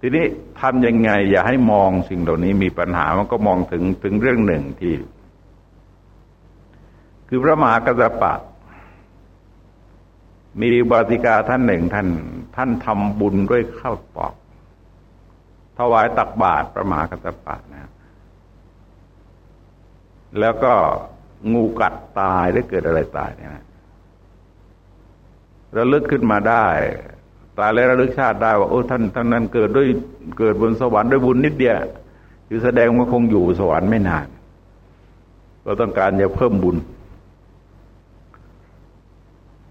ทีนี้ทำยังไง อย่าให้มองสิ่งเหล่านี้มีปัญหามันก็มองถึงถึงเรื่องหนึ่งที่ คือพระมหากัสสปะมีบาติกาท่านหนึ่งท่าน ท่านทำบุญด้วยข้าวปอกถวายตักบาตรพระมหากัสสปะนะแล้วก็งูกัดตายหรือเกิดอะไรตายเนี่ยนะระลึกขึ้นมาได้ ตายแล้วระลึกชาติได้ว่าโอ้ท่านท่านนั้นเกิดด้วยเกิดบนสวรรค์ด้วยบุญนิดเดียวคือแสดงว่าคงอยู่สวรรค์ไม่นานเราต้องการจะเพิ่มบุญ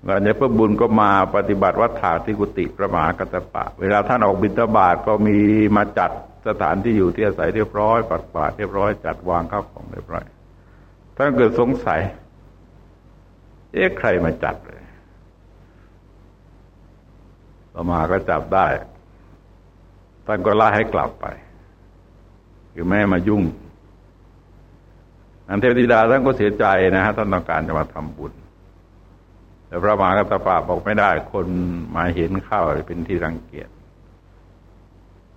กาจะเพิ่มบุญก็มาปฏิบัติวัฏฏาที่กุฏิพระมหากัตปะ เวลาท่านออกบิณฑบาตก็มีมาจัดสถานที่อยู่ที่อาศัยเรียบร้อยปัดปาดเรียบร้อยจัดวางข้าวของเรียบร้อยท่านเกิดสงสัย เอ๊ะใครมาจัดเลย ต่อมาก็จับได้ ท่านก็ไล่ให้กลับไป คือแม่มายุ่งอันเทพธิดาท่านก็เสียใจนะฮะท่านต้องการจะมาทำบุญ แต่พระมหากัตปาบอกไม่ได้ คนมาเห็นข้าวเป็นที่รังเกียจ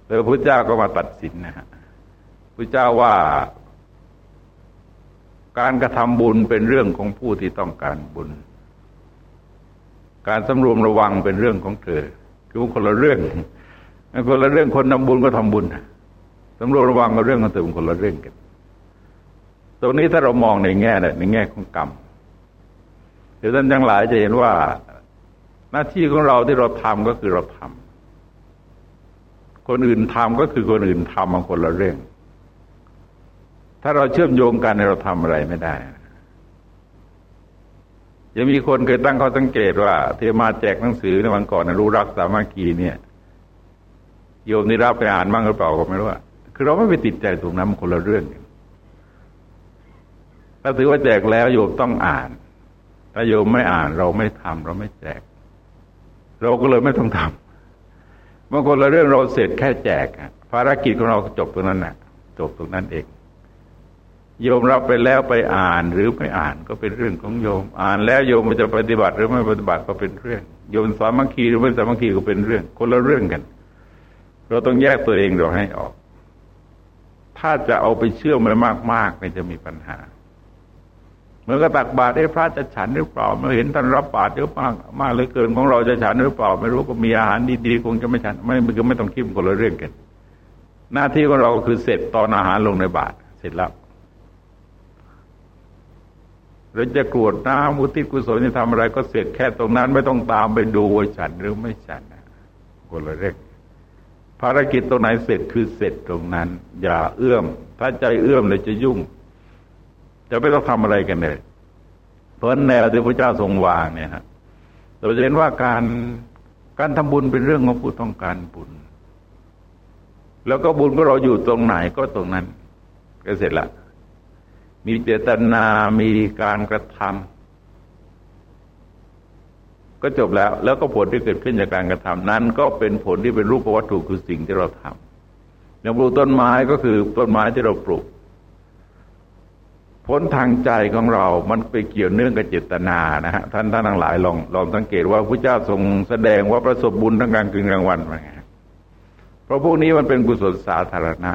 แล้วพระเจ้าก็มาตัดสินนะฮะพระเจ้าว่า การกระทำบุญเป็นเรื่องของผู้ที่ต้องการบุญ การสำรวมระวังเป็นเรื่องของเธอ คือคนละเรื่องคนละเรื่องคนทำบุญก็ทำบุญสำรวมระวังกับเรื่องของเธอเป็นคนละเรื่องกัน ตรงนี้ถ้าเรามองในแง่ในแง่ของกรรมเดี๋ยวท่านทั้งหลายจะเห็นว่า หน้าที่ของเราที่เราทำก็คือเราทำคนอื่นทำก็คือคนอื่นทำมาคนละเรื่อง ถ้าเราเชื่อมโยงกันเราทำอะไรไม่ได้ ยังมีคนเคยตั้งข้อสังเกตว่าเทมาแจกหนังสือในวันก่อนนะรู้รักสามัคคีเนี่ย โยมนี่รับไปอ่านบ้างหรือเปล่าก็ไม่รู้ว่าคือเราไม่ไปติดใจตรงนั้นมันคนละเรื่องถ้าถือว่าแจกแล้วโยมต้องอ่าน ถ้าโยมไม่อ่านเราไม่ทำเราไม่แจก เราก็เลยไม่ต้องทำบางคนละเรื่องเราเสร็จแค่แจกภารกิจของเราจบตรงนั้นแหละจบตรงนั้นเอง โยมรับไปแล้วไปอ่านหรือไม่อ่านก็เป็นเรื่องของโยม อ่านแล้วโยมจะปฏิบัติหรือไม่ปฏิบัติก็เป็นเรื่อง โยมสามัคคีหรือไม่สามัคคีก็เป็นเรื่อง คนละเรื่องกัน เราต้องแยกตัวเองเราให้ออก ถ้าจะเอาไปเชื่อมันมากๆเนี่ยจะมีปัญหาเมื่อก็ตักบาตรได้พระจะฉันหรือเปล่าเมื่อเห็นท่านรับบาตรเยอะมากมากเลยเกินของเราจะฉันหรือเปล่า ไม่รู้ก็มีอาหารดีๆคงจะไม่ฉันไม่ก็ไม่ต้องคิดคนละเรื่องกัน หน้าที่ของเราคือเสร็จตอนอาหารลงในบาตรเสร็จแล้ว เราจะกรวดน้ำมุทิกุศลจะทำอะไรก็เสร็จแค่ตรงนั้น ไม่ต้องตามไปดูว่าฉันหรือไม่ฉันคนละเรื่องภารกิจตรงไหนเสร็จคือเสร็จตรงนั้น อย่าเอื้อม ถ้าใจเอื้อมเลยจะยุ่ง จะไม่ต้องทำอะไรกันเลยเพราะแนวที่พระเจ้าทรงวางเนี่ยฮะเราจะเห็นว่าการการทำบุญเป็นเรื่องของผู้ต้องการบุญ แล้วก็บุญก็เราอยู่ตรงไหนก็ตรงนั้น ก็เสร็จละ มีเจตนามีการกระทำก็จบแล้ว แล้วก็ผลที่เกิดขึ้นจากการกระทำนั้น ก็เป็นผลที่เป็นรูปวัตถุคือสิ่งที่เราทำอย่างปลูกต้นไม้ก็คือต้นไม้ที่เราปลูก ผลทางใจของเรา มันไปเกี่ยวเนื่องกับเจตนานะฮะท่านท่านทั้งหลายลองลองสังเกตว่าพระเจ้าทรงแสดงว่าประสบบุญทั้งกลางคืนกลางวันมาไงเพราะพวกนี้มันเป็นกุศลสาธารณะ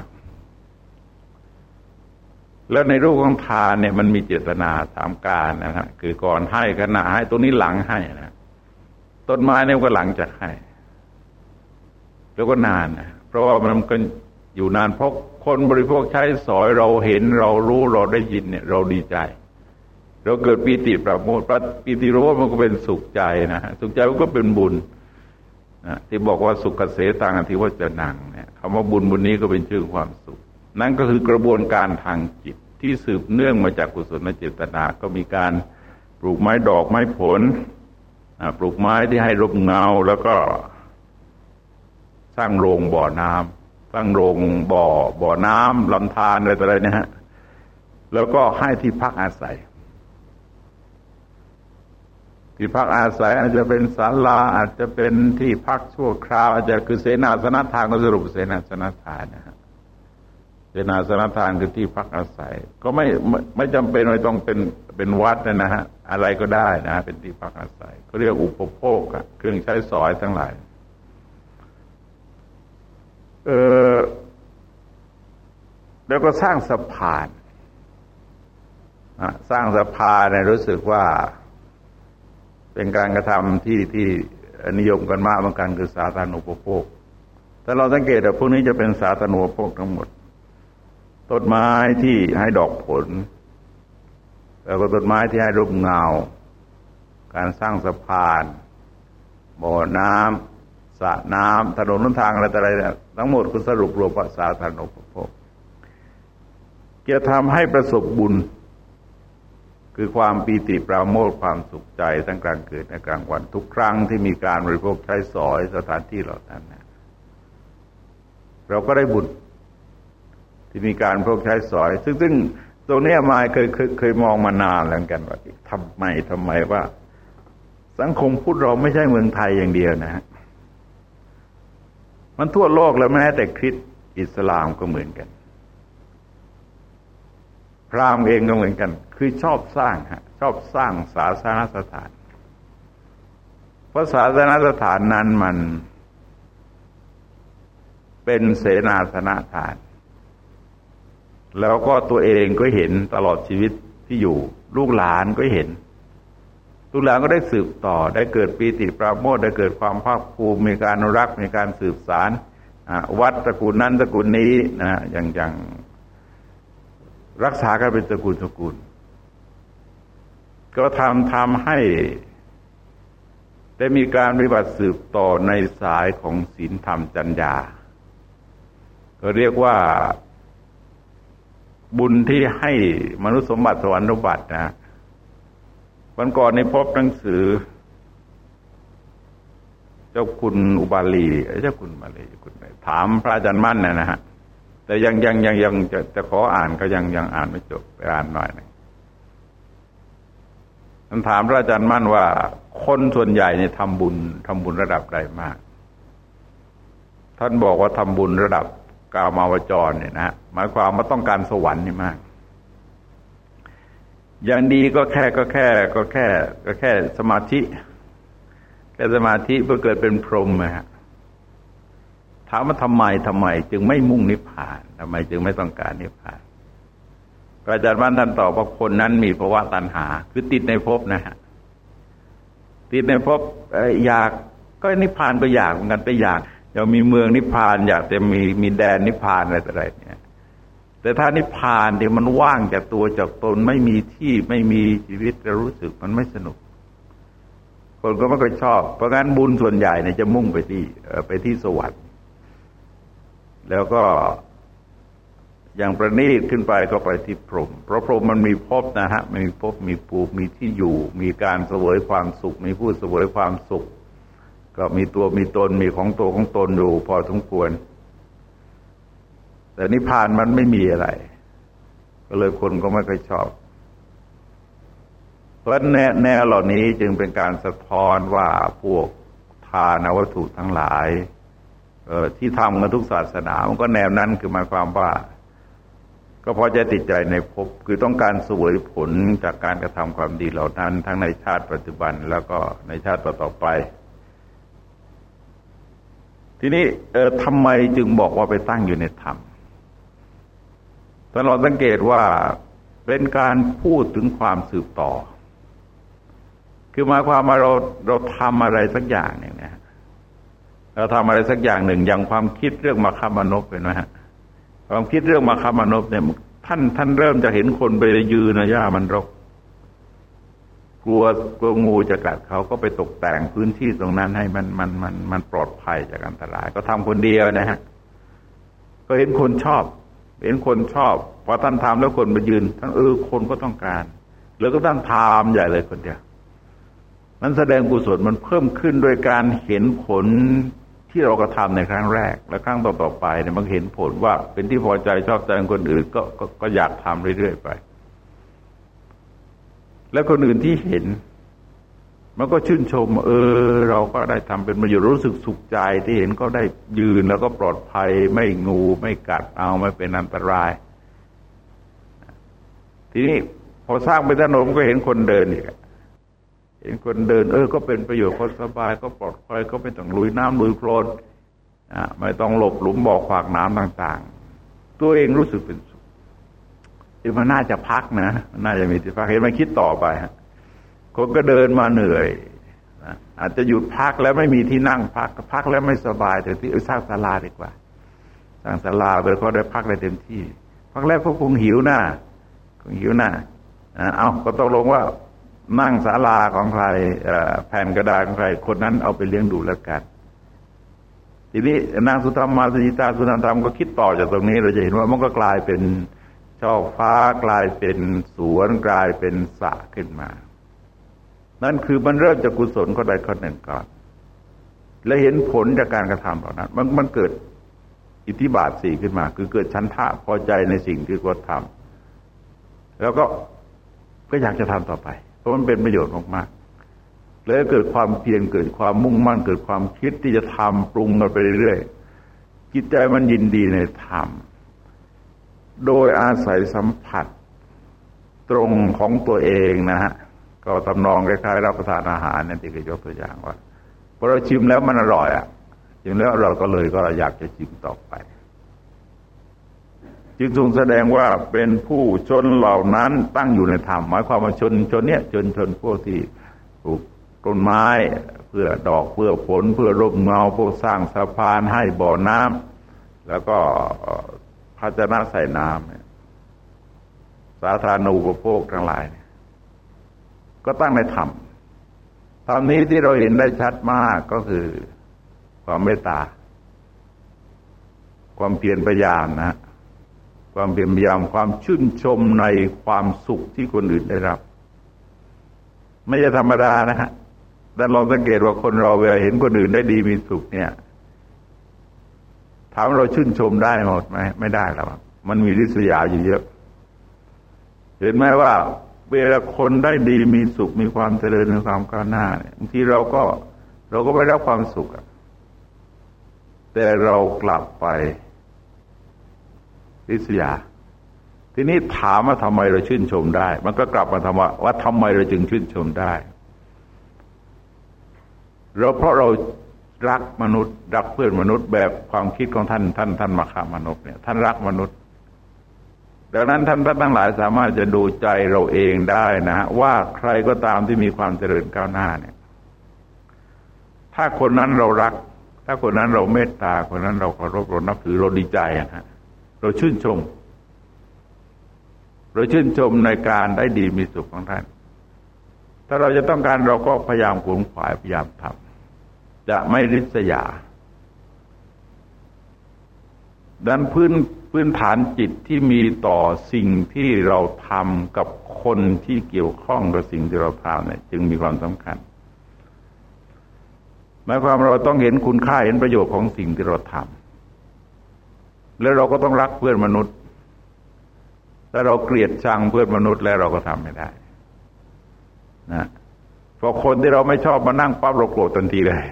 แล้วในรูปของทานเนี่ยมันมีเจตนาสามการนะฮะคือก่อนให้ขณะให้ตัวนี้หลังให้นะต้นไม้เนี่ยก็หลังจากให้ แล้วก็นานนะเพราะว่ามันก็อยู่นานเพราะคนบริโภคใช้สอยเราเห็นเรารู้เราได้ยินเนี่ย เราดีใจ เราเกิดปีติประโมทปีติรู้ว่ามันก็เป็นสุขใจนะสุขใจมันก็เป็นบุญนะที่บอกว่าสุขเกษตังอธิวัจนังเนี่ยคำว่าบุญบุญนี้ก็เป็นชื่อความสุข นั่นก็คือกระบวนการทางจิตที่สืบเนื่องมาจากกุศลเจตนา ก็มีการปลูกไม้ดอกไม้ผลปลูกไม้ที่ให้ร่มเงา แล้วก็สร้างโรงบ่อน้ำสร้างโรงบ่อ บ่อน้ำลำธารอะไรต่ออะไรนะฮะแล้วก็ให้ที่พักอาศัย ที่พักอาศัย อาจจะเป็นศาลาอาจจะเป็นที่พักชั่วคราว อาจจะคือเสนาสนะทางก็สรุปเสนาสนะทานนะฮะ เจนาสนทานคือที่พักอาศัย ก็ไม่ไม่ไม่จำเป็นว่ต้องเป็นเป็นวัดนะฮะอะไรก็ได้นะ เป็นที่พักอาศัยก็เรียกอุปโภคเครื่องใช้สอยทั้งหลายเออแล้วก็สร้างสะพานสร้างสะพานเนี่ยรู้สึกว่า เป็นการกระทำที่ที่นิยมกันมากเหมือนกันคือสาธารณูปโภคแต่เราสังเกตว่าพวกนี้จะเป็นสาธารณูปโภคทั้งหมด ต้นไม้ที่ให้ดอกผล แล้วก็ต้นไม้ที่ให้รูปเงา การสร้างสะพานบ่อน้ำสระน้ำถนนนทางอะไรต่ออะไร ทั้งหมดคือสรุปรวมว่าสาธารณูปโภคจะทำให้ประสบบุญ คือความปีติปราโมทความสุขใจทั้งกลางคืนและกลางวันทุกครั้งที่มีการบริโภคใช้สอยสถานที่เหล่านั้น เราก็ได้บุญ ที่มีการพวกใช้สอย ซึ่งซึ่งตรงนี้มาเคยเคยเคยมองมานานแล้วกันว่าทำไมทำไมว่า สังคมพุทธเราไม่ใช่เมืองไทยอย่างเดียวนะฮะมันทั่วโลกแล้วแม้แต่คริสต์อิสลามก็เหมือนกัน พราหมณ์เองก็เหมือนกัน คือชอบสร้างฮะชอบสร้างศาสนสถาน เพราะศาสนสถานนั้นมัน เป็นเสนาสนะทาน แล้วก็ตัวเองก็เห็นตลอดชีวิตที่อยู่ ลูกหลานก็เห็น ลูกหลานก็ได้สืบต่อ ได้เกิดปีติปราโมทได้เกิดความภาคภูมิมีการรักมีการสืบสารวัดตระกูลนั้นตระกูลนี้นะอย่างอย่างรักษากันเป็นตระกูลตระกูล ก็ทำทำให้ ได้มีการปฏิบัติสืบต่อในสายของศีลธรรมจัญญาก็เรียกว่า บุญที่ให้มนุษย์สมบัติสวรรค์สมบัตินะวันก่อนในพบหนังสือ เจ้าคุณอุบาลีเจ้าคุณมาเลีคุณถามพระอาจารย์มั่นนะนะฮะแต่ยังยังยังยังจะจะขออ่านก็ยังยังอ่านไม่จบไปอ่านหน่อยนึงท่านถามพระอาจารย์มั่นว่า คนส่วนใหญ่เนี่ยทำบุญทำบุญระดับใดมาก ท่านบอกว่าทำบุญระดับ กามาวจรเนี่ยนะหมายความว่าต้องการสวรรค์นี่มาก อย่างดีก็แค่ก็แค่ก็แค่ ก็แค่สมาธิแค่สมาธิเพื่อเกิดเป็นพรหมนะฮะถามว่าทำไมทำไม จึงไม่มุ่งนิพพานทำไม จึงไม่ต้องการนิพพานอาจารย์บ้านท่านตอบว่าคนนั้นมีภาวะตัณหา คือติดในภพนะฮะติดในภพอยากก็นิพพานก็อยากเหมือนกันไปอยาก อยากมีเมืองนิพพาน อยากจะมีมีแดนนิพพานอะไรต่ออะไรเนี่ยแต่ถ้านิพพานเดี๋ยมันว่างจากตัวจากตนไม่มีที่ไม่มีชีวิตจะรู้สึกมันไม่สนุก คนก็ไม่ค่อยชอบ เพราะงั้นบุญส่วนใหญ่เนี่ยจะมุ่งไปที่ไปที่สวรรค์แล้วก็อย่างประณีตขึ้นไปก็ไปที่พรหมเพราะพรหมมันมีภพนะฮะมีภพมีปูมีที่อยู่ มีการเสวยความสุข มีผู้เสวยความสุข ก็มีตัวมีตนมีของตัวของตนอยู่พอสมควร แต่นิพพานมันไม่มีอะไร ก็เลยคนก็ไม่ค่อยชอบ เพราะแนแนวเหล่านี้จึงเป็นการสะท้อนว่าพวกทานวัตถุทั้งหลายเออที่ทำกันทุกศาสนา มันก็แนวนั้นคือหมายความว่า ก็พอจะติดใจในภพคือต้องการสวยผลจากการกระทำความดีเหล่านั้น ทั้งในชาติปัจจุบันแล้วก็ในชาติต่อๆไป ทีนี้ทำไมจึงบอกว่าไปตั้งอยู่ในธรรมตลอดสังเกตว่าเป็นการพูดถึงความสืบต่อ คือหมายความว่าเราเราทำอะไรสักอย่างหนึ่งนะเราทำอะไรสักอย่างหนึ่ง อย่างความคิดเรื่องมาคามนพเป็นไหมฮะความคิดเรื่องมาคามนพเนี่ยท่านท่านเริ่มจะเห็นคนไปยืนนะย่ามันรก ลัวกลัวงูจะกัดเขาก็ไปตกแต่งพื้นที่ตรงนั้นให้มันมันมันมันปลอดภัยจากอันตราย ก็ทำคนเดียวนะฮะก็เห็นคนชอบ เห็นคนชอบพอท่านทำแล้วคนมายืนท่านเออคนก็ต้องการ แล้วก็ท่านทำใหญ่เลยคนเดียวมันแสดงกุศลมันเพิ่มขึ้นโดยการเห็นผลที่เรากระทาในครั้งแรก และครั้งต่อๆไปเนี่ยมันเห็นผลว่าเป็นที่พอใจชอบใจคนอื่นก็ก็ก็อยากทำเรื่อยๆไป แล้วคนอื่นที่เห็น มันก็ชื่นชม เออ เราก็ได้ทำเป็นประโยชน์รู้สึกสุขใจที่เห็นก็ได้ยืนแล้วก็ปลอดภัย ไม่งูไม่กัดเอาไม่เป็นอันตราย ทีนี้พอสร้างเป็นถนนก็เห็นคนเดินอีกเห็นคนเดิน เออ ก็เป็นประโยชน์คนสบาย ก็ปลอดภัยก็ไม่ต้องลุยน้ำลุยโคลนไม่ต้องหลบหลุมบ่อขวากน้ำต่าง ๆ ตัวเองรู้สึกเป็น สุขมันน่าจะพักนะน่าจะมีที่พักเห็นมันคิดต่อไปคนก็เดินมาเหนื่อยอาจจะหยุดพักแล้วไม่มีที่นั่งพักพักแล้วไม่สบายแต่ที่สร้างศาลาดีกว่าสร้างศาลาเพื่อเขาได้พักได้เต็มที่ พักแรกเขาคงหิวหน้าคงหิวหน้าเอาก็ต้องลงว่านั่งศาลาของใครแผ่นกระดาษของใคร คนนั้นเอาไปเลี้ยงดูแล้วกันทีนี้นางสุธรรมมาสิตาสุนันธรรมก็คิดต่อจากตรงนี้เราจะเห็นว่ามันก็กลายเป็น ช่อฟ้ากลายเป็นสวนกลายเป็นสระขึ้นมา นั่นคือมันเริ่มจากกุศลข้อใดข้อหนึ่งก่อน และเห็นผลจากการกระทำเหล่านั้น มันมันเกิดอิทธิบาทสี่ขึ้นมา คือเกิดชั้นทะพอใจในสิ่งที่กดทำแล้วก็ก็อยากจะทำต่อไป เพราะมันเป็นประโยชน์มากๆแล้วเกิดความเพียรเกิดความมุ่งมั่น เกิดความคิดที่จะทำปรุงกันไปเรื่อยๆจิตใจมันยินดีในธรรม โดยอาศัยสัมผัสตรงของตัวเองนะฮะ ก็ทำนองคล้ายๆรับประทานอาหารนั่นที่เคยยกตัวอย่างว่าพอเราชิมแล้วมันอร่อยอะชิมแล้วเราก็เลยก็อยากจะชิมต่อไป จึงทรงแสดงว่าเป็นผู้ชนเหล่านั้นตั้งอยู่ในธรรมหมายความว่าชนชนเนี้ยชนชนพวกที่ปลูกต้นไม้เพื่อดอกเพื่อผล เพื่อร่มเงาพวกสร้างสะพานให้บ่อน้ำแล้วก็ ภาชนะใส่น้ำสาธารณูปโภคทั้งหลาย ก็ตั้งในธรรมธรรมนี้ที่เราเห็นได้ชัดมากก็คือความเมตตา ความเพียรพยายามนะ ความเพียรพยายามความชื่นชมในความสุขที่คนอื่นได้รับ ไม่ใช่ธรรมดานะฮะแต่ลองสังเกตว่าคนเราเวลาเห็นคนอื่นได้ดีมีสุขเนี่ย ถามเราชื่นชมได้หมดไหมไม่ได้แล้วมันมีริษยาอยู่เยอะ เห็นไหมว่า เวลาคนได้ดีมีสุขมีความเจริญมีความก้าวหน้าเนี่ยบางทีเราก็เราก็ไม่รับความสุขแต่เรากลับไปริษยา ทีนี้ถามว่าทำไมเราชื่นชมได้ มันก็กลับมาทำว่าว่าทำไมเราจึงชื่นชมได้ เราเพราะเรา รักมนุษย์ รักเพื่อนมนุษย์ แบบความคิดของท่านท่านท่านมาคามนุษย์เนี่ย ท่านรักมนุษย์ ดังนั้นท่านท่านทั้งหลายสามารถจะดูใจเราเองได้นะฮะว่าใครก็ตามที่มีความเจริญก้าวหน้าเนี่ย ถ้าคนนั้นเรารัก ถ้าคนนั้นเราเมตตาคนนั้นเราเคารพเรานับถือเราดีใจนะฮะเราชื่นชม เราชื่นชมในการได้ดีมีสุขของท่าน ถ้าเราจะต้องการเราก็พยายามขวนขวายพยายามทำ จะไม่ริษยา ดันพื้นพื้นฐานจิตที่มีต่อสิ่งที่เราทำกับคนที่เกี่ยวข้องกับสิ่งที่เราทำเนี่ยจึงมีความสำคัญหมายความเราต้องเห็นคุณค่าเห็นประโยชน์ของสิ่งที่เราทำแล้วเราก็ต้องรักเพื่อนมนุษย์ถ้าเราเกลียดชังเพื่อนมนุษย์แล้วเราก็ทำไม่ได้นะพอคนที่เราไม่ชอบมานั่งปั๊บเราโกรธทันทีเลย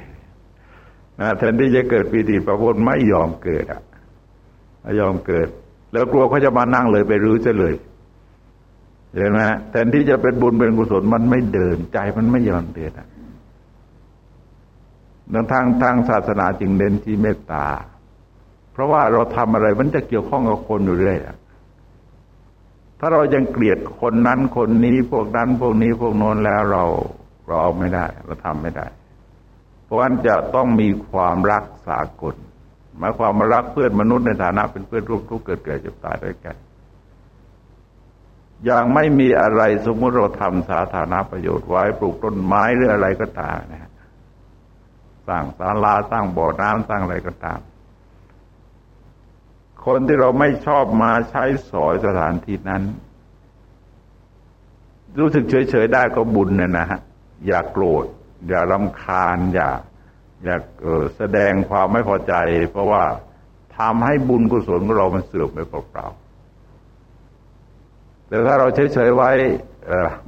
นะแทนที่จะเกิดปีติประพนไม่ยอมเกิดอะยอมเกิด แล้วกลัวเขาจะมานั่งเลยไปรื้อจะเลยเห็นไหมแทนที่จะเป็นบุญเป็นกุศลมันไม่เดินใจมันไม่ยอมเดินอะดังทางทางศาสนาจึงเน้นที่เมตตา เพราะว่าเราทำอะไรมันจะเกี่ยวข้องกับคนอยู่เรื่อยถ้าเรายังเกลียดคนนั้นคนนี้พวกนั้นพวกนี้พวกโน้นแล้วเราเราเอาไม่ได้ เราทำไม่ได้ เพราะฉะนั้นจะต้องมีความรักสากลหมายความมารักเพื่อนมนุษย์ในฐานะเป็นเพื่อนร่วมทุกข์เกิดแก่เจ็บตายด้วยกัน อย่างไม่มีอะไรสมมติเราทำสาธารณประโยชน์ไว้ปลูกต้นไม้หรืออะไรก็ตามนะฮะสร้างศาลาสร้างบ่อน้ำสร้างอะไรก็ตาม คนที่เราไม่ชอบมาใช้สอยสถานที่นั้น รู้สึกเฉยๆได้ก็บุญเนี่ยนะฮะอย่ากโกรธ อย่ารำคาญอย่าอยาแสดงความไม่พอใจ เพราะว่าทำให้บุญกุศลของเรามันเสื่อมไปเปล่าๆแต่ถ้าเราเฉยๆไว้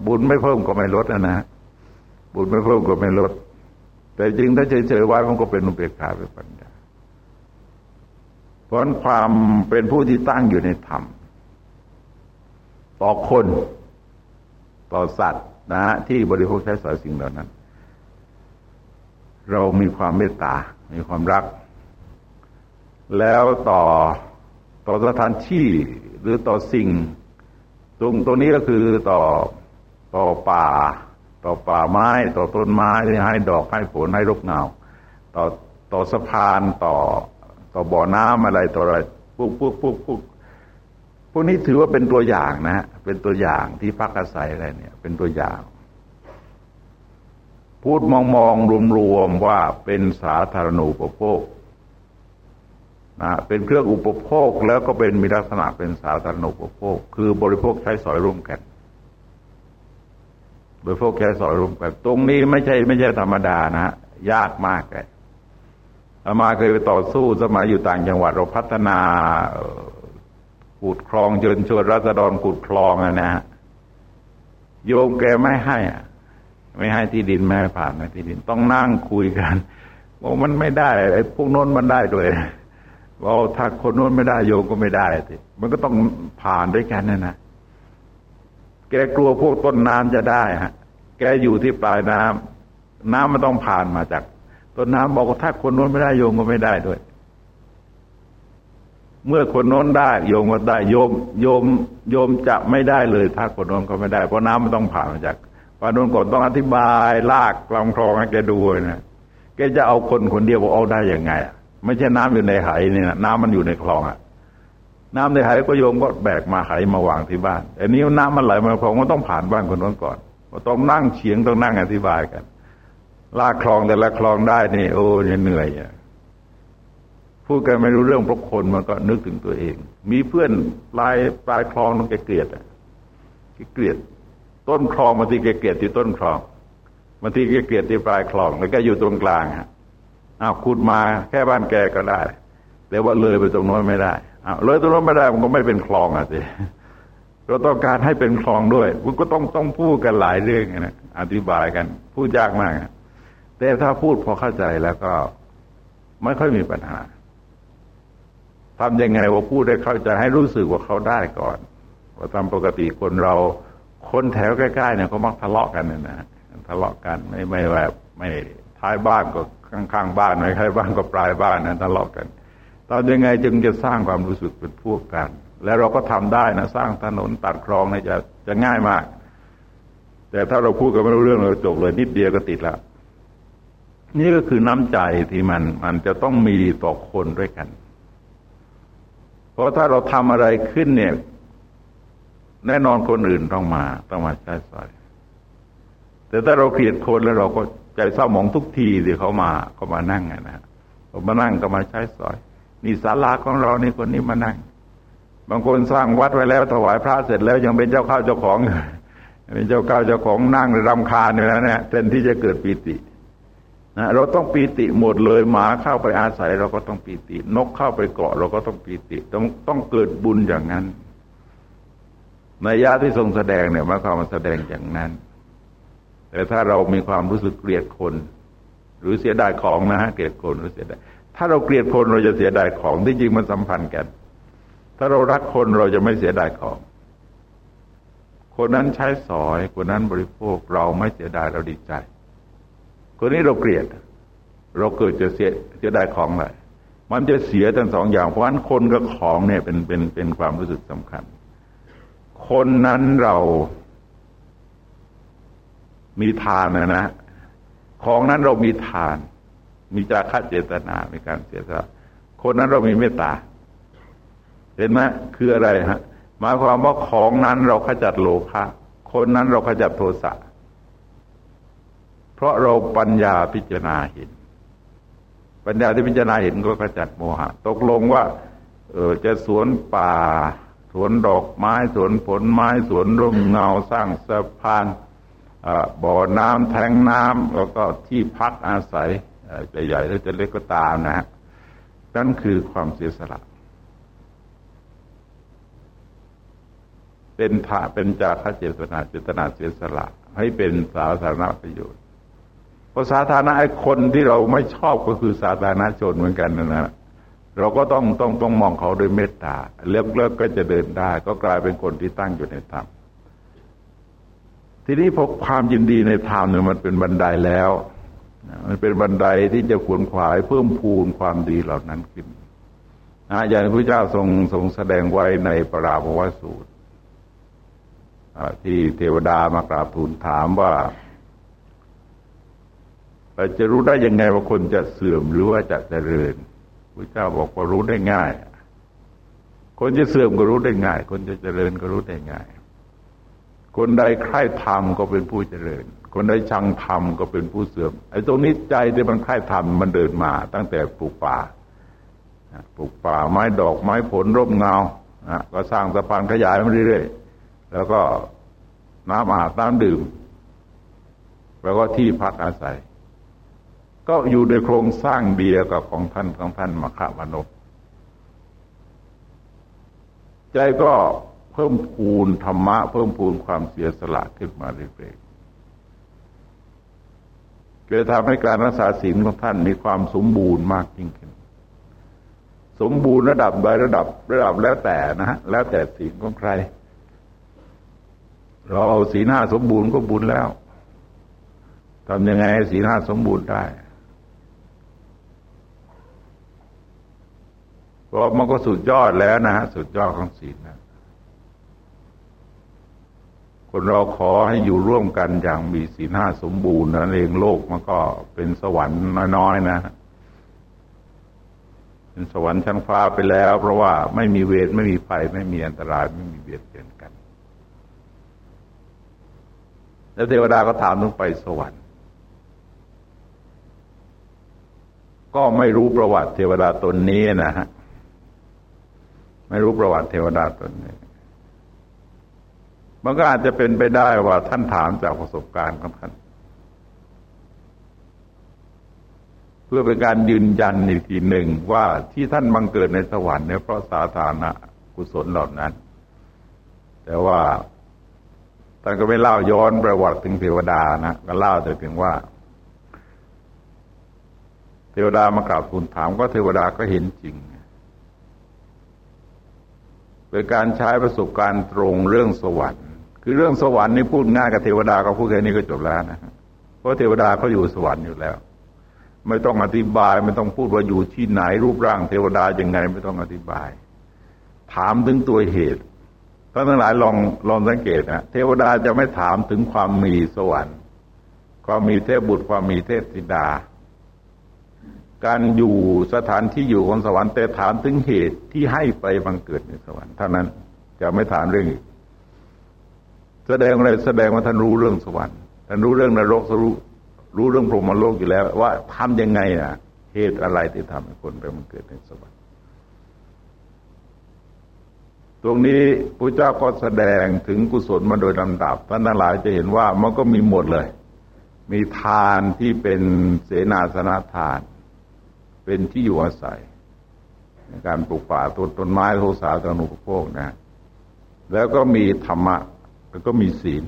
บุญไม่เพิ่มก็ไม่ลดนะนะบุญไม่เพิ่มก็ไม่ลด แต่จริงถ้าเฉยๆไว้มันก็เป็นอุเบกขาเป็นปัญญาเพราะความเป็นผู้ที่ตั้งอยู่ในธรรมต่อคนต่อสัตว์นะที่บริโภคใช้สอยสิ่งเหล่านั้น เรามีความเมตตา มีความรัก แล้วต่อต่อสถานที่หรือต่อสิ่ง ตรงตรงนี้ก็คือต่อต่อป่า ต่อป่าไม้ ต่อต้นไม้ที่ให้ดอกให้ผลให้รกเงาต่อต่อสะพานต่อต่อบ่อน้ำอะไรต่ออะไรพวกพวกพวกพวกพวกนี้ถือว่าเป็นตัวอย่างนะฮะเป็นตัวอย่างที่พักอาศัยอะไรเนี่ย เป็นตัวอย่าง พูดมองมองรวมรวมว่าเป็นสาธารณูปโภคนะเป็นเครื่องอุปโภคแล้วก็เป็นมีลักษณะเป็นสาธารณูปโภค คือบริโภคใช้สอยร่วมกันบริโภคใช้สอยร่วมกันตรงนี้ไม่ใช่ไม่ใช่ธรรมดานะฮะยากมากเลยอามาเคยไปต่อสู้สมัยอยู่ต่างจังหวัดเราพัฒนาขุดคลองเชิญชวนรัษฎรขุดคลองนะฮะโยมแกไม่ให้อะ ไม่ให้ที่ดินไม่ให้ผ่านที่ดิน ต้องนั่งคุยกันบอกมันไม่ได้ไอ้พวกโน้นมันได้ด้วยบอกถ้าคนโน้นไม่ได้โยมก็ไม่ได้สิมันก็ต้องผ่านด้วยกันนะนะแกกลัวพวกต้นน้ำจะได้ฮะ แกอยู่ที่ปลายน้ำน้ำมันต้องผ่านมาจาก ต้นน้ำบอกว่าถ้าคนโน้นไม่ได้โยมก็ไม่ได้ด้วย เมื่อคนโน้นได้ โยมก็ได้โยม โยม โยมจะไม่ได้เลย ถ้าคนโน้นก็ไม่ได้ เพราะน้ำมันต้องผ่านมาจาก ปานุนก่อนต้องอธิบายลากลำคลองให้แกดูนะแกจะเอาคนคนเดียวเอาได้ยังไง ไม่ใช่น้ำอยู่ในไหนี่นะน้ำมันอยู่ในคลองอะน้ำในไหก็โยมก็แบกมาไหมาวางที่บ้านอันนี้น้ำมันไหลมาคลองมันต้องผ่านบ้านคนนั้นก่อนต้องนั่งเฉียงต้องนั่งอธิบายกัน ลากคลองแต่ละคลองได้นี่ โอ้ยเหนื่อยอะพูดกันไม่รู้เรื่องเพราะคนมันก็นึกถึงตัวเอง มีเพื่อนปลายปลายคลองต้องแกเกลียดอะเกลียด ต้นคลองบางทีเกลียดที่ต้นคลองบางทีเกลียดที่ปลายคลอง แล้วก็อยู่ตรงกลางฮะอ้าวขุดมาแค่บ้านแกก็ได้แต่ว่าเลยไปตรงโน้นไม่ได้อ้าวเลยตรงโน้นไม่ได้มันก็ไม่เป็นคลองอะสิเราต้องการให้เป็นคลองด้วยมันก็ต้องต้องพูดกันหลายเรื่องนะอธิบายกัน พูดยากมากแต่ถ้าพูดพอเข้าใจแล้วก็ไม่ค่อยมีปัญหาทำยังไงว่าพูดได้เข้าใจให้รู้สึกว่าเขาได้ก่อนว่าตามปกติคนเรา คนแถวใกล้ๆเนี่ยเขามักทะเลาะกันนะนะทะเลาะกันไม่ไม่แบบไม่ท้ายบ้านก็ข้างๆบ้านไม่ใครบ้านก็ปลายบ้านนะทะเลาะกันตอนยังไงจึงจะสร้างความรู้สึกเป็นพวกกัน แล้วเราก็ทำได้นะสร้างถนนตัดคลองเนี่ยจะจะง่ายมาก แต่ถ้าเราพูดกันไม่รู้เรื่องเราจบเลยนิดเดียวก็ติดล้วนี่ก็คือน้ำใจที่มันมันจะต้องมีต่อคนด้วยกัน เพราะถ้าเราทำอะไรขึ้นเนี่ย แน่นอนคนอื่นต้องมาต้องมาใช้สอยแต่ถ้าเราเกลียดคนแล้วเราก็ใจเศร้าหมองทุกทีที่เขามาเขามานั่งนะฮะเขามานั่งก็มาใช้สอย นี่ศาลาของเรานี่คนนี้มานั่ง บางคนสร้างวัดไว้แล้วถวายพระเสร็จแล้วยังเป็นเจ้าข้าวเจ้าของเป็นเจ้าข้าวเจ้าของนั่งรำคาญอยู่แล้วเนี่ยเทนที่จะเกิดปีตินะเราต้องปีติหมดเลยหมาเข้าไปอาศัย เราก็ต้องปีติ นกเข้าไปเกาะ เราก็ต้องปีติ ต้องต้องเกิดบุญอย่างนั้น นัยยะที่ทรงแสดงเนี่ยมาเข้ามาแสดงอย่างนั้น แต่ถ้าเรามีความรู้สึกเกลียดคน หรือเสียดายของนะฮะเกลียดคนหรือเสียดายถ้าเราเกลียดคนเราจะเสียดายของที่จริงมันสัมพันธ์กัน ถ้าเรารักคนเราจะไม่เสียดายของ คนนั้นใช้สอยคนนั้นบริโภคเราไม่เสียดายเราดีใจ คนนี้เราเกลียด เราเกิดจะเสียเสียดายของเลยมันจะเสียทั้งสองอย่างเพราะฉะนั้นคนกับของเนี่ยเป็นเป็นเป็นความรู้สึกสำคัญ คนนั้นเรามีทานนะนะ ของนั้นเรามีทาน มีจาระเจตนา มีการเสียสละคนนั้นเรามีเมตตา เห็นไหมคืออะไรฮะ หมายความว่าของนั้นเราขจัดโลภะ คนนั้นเราขจัดโทสะ เพราะเราปัญญาพิจารณาเห็น ปัญญาที่พิจารณาเห็นก็ขจัดโมหะ ตกลงว่า เออจะสวนป่า สวนดอกไม้สวนผลไม้สวนร่มเงาสร้างสะพานบ่อน้ำแทงน้ำแล้วก็ที่พักอาศัยจะใหญ่หรือจะเล็กก็ตามนะฮะนั่นคือความเสียสละ เป็นถาเป็นจาระเจตนาเจตนาเสียสละ ให้เป็นสาธารณประโยชน์เพราะสาธารณะไอ้คนที่เราไม่ชอบก็คือสาธารณชนเหมือนกันนะนะ เราก็ต้องต้องต้องมองเขาด้วยเมตตาเลิกเลิกก็จะเดินได้ ก็กลายเป็นคนที่ตั้งอยู่ในธรรมทีนี้พอความยินดีในธรรมเนี่ยมันเป็นบันไดแล้ว มันเป็นบันไดที่จะขวนขวายเพิ่มพูนความดีเหล่านั้นขึ้นนะอย่างพระเจ้าทรงทรงแสดงไว้ในปราภวสูตรที่เทวดามากราบทูลถามว่าจะรู้ได้ยังไงว่าคนจะเสื่อมหรือว่าจะเจริญ ระเจ้าบอกว่ารู้ได้ง่าย คนจะเสื่อมก็รู้ได้ง่าย คนจะเจริญก็รู้ได้ง่าย คนใดใคร่ธรรมก็เป็นผู้เจริญ คนใดชังธรรมก็เป็นผู้เสื่อม ไอ้ตรงนี้ใจที่มันใคร่ธรรมมันเดินมา ตั้งแต่ปลูกป่า ปลูกป่าไม้ดอกไม้ผลร่มเงาก็สร้างสะพานขยายมาเรื่อยๆ แล้วก็น้ำอาบน้ำดื่ม แล้วก็ที่พักอาศัย ก็อยู่ในโครงสร้างเดียวกับของท่านของท่านมคามนพใจก็เพิ่มพูนธรรมะ เพิ่มพูนความเสียสละขึ้นมาเรื่อยๆเกิดทำให้การรักษาศีลของท่านมีความสมบูรณ์มากยิ่งขึ้น สมบูรณ์ระดับใดระดับระดับแล้วแต่นะฮะแล้วแต่ศีลของใคร เราเอาสีลห้าสมบูรณ์ก็บุญแล้วทำยังไงให้สีหน้าสมบูรณ์ได้ เพราะมันก็สุดยอดแล้วนะฮะสุดยอดของศีลนะคนเราขอให้อยู่ร่วมกันอย่างมีสีลหน้าสมบูรณ์นั่นเองโลกมันก็เป็นสวรรค์น้อยๆนะ เป็นสวรรค์ชั้นฟ้าไปแล้ว เพราะว่าไม่มีเวรไม่มีภัยไม่มีอันตรายไม่มีเบียดเบียนกัน แล้วเทวดาก็ถามลงไปสวรรค์ ก็ไม่รู้ประวัติเทวดาตนนี้นะฮะ ไม่รู้ประวัติเทวดาตนนี้ มันก็อาจจะเป็นไปได้ว่าท่านถามจากประสบการณ์ของท่านเพื่อเป็นการยืนยันอีกทีหนึ่งว่าที่ท่านบังเกิดในสวรรค์เนี่ยเพราะสาธารณกุศลเหล่านั้น แต่ว่าท่านก็ไม่เล่าย้อนประวัติถึงเทวดานะก็เล่าแต่เพียงว่า เทวดามากราบทูลถามก็เทวดาก็เห็นจริง เป็นการใช้ประสบการณ์ตรงเรื่องสวรรค์ คือเรื่องสวรรค์นี่พูดง่ายกับเทวดาก็พูดแค่นี้ก็จบแล้วนะเพราะเทวดาเขาอยู่สวรรค์อยู่แล้ว ไม่ต้องอธิบายไม่ต้องพูดว่าอยู่ที่ไหนรูปร่างเทวดายังไงไม่ต้องอธิบาย ถามถึงตัวเหตุท่านทั้งหลายลองลองสังเกตนะเทวดาจะไม่ถามถึงความมีสวรรค์ ความมีเทพบุตรความมีเทพธิดา การอยู่สถานที่อยู่ของสวรรค์แต่ถามถึงเหตุที่ให้ไปบังเกิดในสวรรค์เท่านั้นจะไม่ถามเรื่องอีกแสดงอะไรแสดงว่าท่านรู้เรื่องสวรรค์ท่านรู้เรื่องนรกรู้รู้เรื่องพรหมโลกอยู่แล้ว ว่าทำยังไงนะเหตุอะไรที่ทำให้คนไปบังเกิดในสวรรค์ตรงนี้พระเจ้าก็แสดงถึงกุศลมาโดยลำดับท่านทั้งหลายจะเห็นว่ามันก็มีหมดเลย มีทานที่เป็นเสนาสนะทาน เป็นที่อยู่อาศัยในการปลูกป่าต้นต้นไม้โทสาตนุปโภคนะ แล้วก็มีธรรมะ แล้วก็มีศีล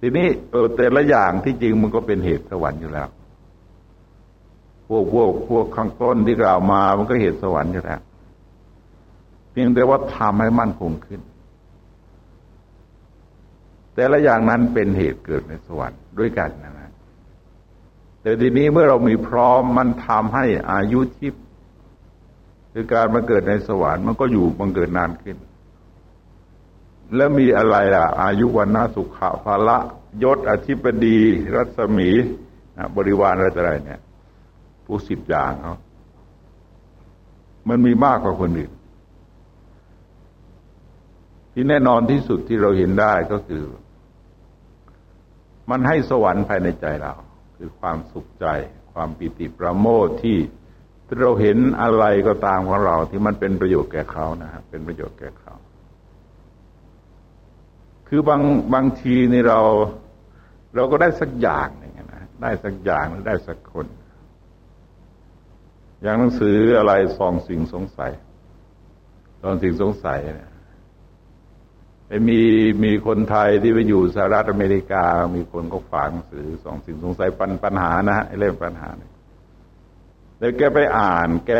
ทีนี้แต่ละอย่างที่จริงมันก็เป็นเหตุสวรรค์อยู่แล้ว พวกพวกพวกข้างต้นที่กล่าวมามันก็เหตุสวรรค์อยู่แล้ว เพียงแต่ว่าทำให้มั่นคงขึ้น แต่ละอย่างนั้นเป็นเหตุเกิดในสวรรค์ด้วยกันนะ แต่ทีนี้เมื่อเรามีพร้อมมันทำให้อายุชิพคือการมาเกิดในสวรรค์มันก็อยู่บังเกิดนานขึ้น แล้วมีอะไรล่ะ อายุวันนาสุขะภาละยศอธิปดี รัศมีบริวารอะไรต่ออะไรเนี่ยผู้สิบอย่างเขามันมีมากกว่าคนอื่น ที่แน่นอนที่สุดที่เราเห็นได้ก็คือ มันให้สวรรค์ภายในใจเรา คือความสุขใจ ความปิติประโมทที่เราเห็นอะไรก็ตามของเราที่มันเป็นประโยชน์แก่เขานะครับเป็นประโยชน์แก่เขา คือบางบางทีนี่เรา เราก็ได้สักอย่างหนึ่งนะได้สักอย่างหรือได้สักคน อย่างหนังสืออะไรสองสิ่งสงสัยสองสิ่งสงสัยเนี่ย มีมีคนไทยที่ไปอยู่สหรัฐอเมริกา มีคนก็ฝากหนังสือสองสิ่งสงสัยปัญปัญหานะฮะเรื่องปัญหาเนี่ยแล้วแกไปอ่านแก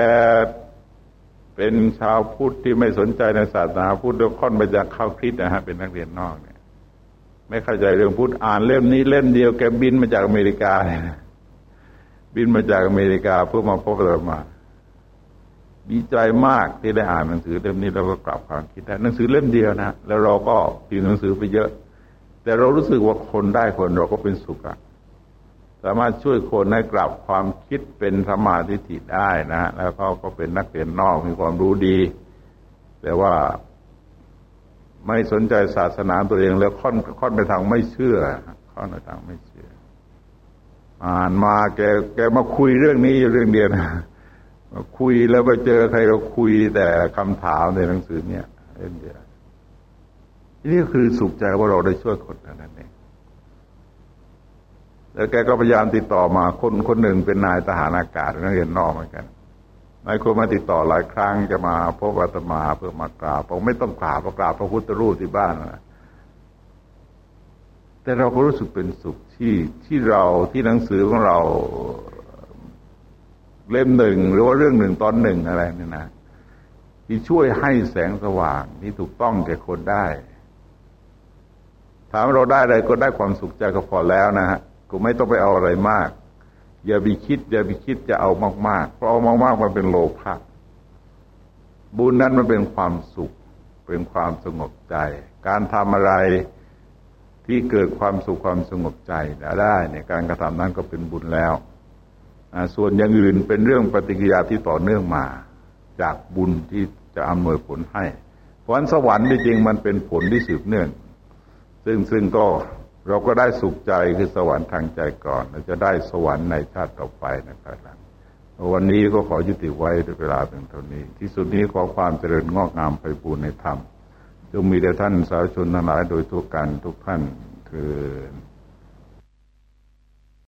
เป็นชาวพุทธที่ไม่สนใจในศาสนาพุทธแล้วค่อนไปจากเข้าคริสนะฮะเป็นนักเรียนนอกเนี่ย ไม่เข้าใจเรื่องพุทธอ่านเล่มนี้เล่มเดียวแกบินมาจากอเมริกาเนี่ยบินมาจากอเมริกาเพื่อมาพบเรามา ดีใจมากที่ได้อ่านหนังสือเล่มนี้เราก็กลับความคิดได้หนังสือเล่มเดียวนะแล้วเราก็พิมพ์หนังสือไปเยอะ แต่เรารู้สึกว่าคนได้คนเราก็เป็นสุขอะสามารถช่วยคนให้กลับความคิดเป็นธรรมาทิฐิได้นะแล้วเขาก็เป็นนักเรียนนอกมีความรู้ดี แต่ว่าไม่สนใจศาสนาตัวเองแล้วค่อนค่อนไปทางไม่เชื่อค่อนไปทางไม่เชื่อ อ่านมาแกแกมาคุยเรื่องนี้อยู่เรื่องเดียวนะ คุยแล้วไปเจอใครก็คุยแต่คำถามในหนังสือเนี่ยเรื่องเดียวนี่คือสุขใจว่าเราได้ช่วยคนนั้นเองแล้วแกก็พยายามติดต่อมาคนคนหนึ่งเป็นนายทหารอากาศนักเรียนนอกเหมือนกันนายคนมาติดต่อหลายครั้งจะมาพบอาตมาเพื่อมากราบบอกไม่ต้องกราบกราบพระพุทธรูปที่บ้านนะแต่เราก็รู้สึกเป็นสุขที่ที่เราที่หนังสือของเรา เล่มหนึ่งหรือว่าเรื่องหนึ่งตอนหนึ่งอะไรนี่นะที่ช่วยให้แสงสว่างที่ถูกต้องแก่คนได้ ถามเราได้อะไรก็ได้ความสุขใจก็พอแล้วนะฮะก็ไม่ต้องไปเอาอะไรมาก อย่าไปคิด อย่าไปคิดจะเอามากๆ เพราะเอามากๆมันเป็นโลภะบุญนั้นมันเป็นความสุข เป็นความสงบใจ การทำอะไรที่เกิดความสุขความสงบใจได้เนี่ยการกระทำนั้นก็เป็นบุญแล้ว ส่วนอย่างอื่นเป็นเรื่องปฏิกิริยาที่ต่อเนื่องมา จากบุญที่จะอำนวยผลให้ เพราะฉะนั้นสวรรค์จริงๆมันเป็นผลที่สืบเนื่อง ซึ่งซึ่งก็เราก็ได้สุขใจคือสวรรค์ทางใจก่อนแล้วจะได้สวรรค์ในชาติต่อไปในภายหลังวันนี้ก็ขอยุติไว้ด้วยเวลาเพียงเท่านี้ ที่สุดนี้ขอความเจริญงอกงามไปบูรณนธรรมจงมีแด่ท่านสาธุชนทั้งหลายโดยทั่วกันทุกท่านคือ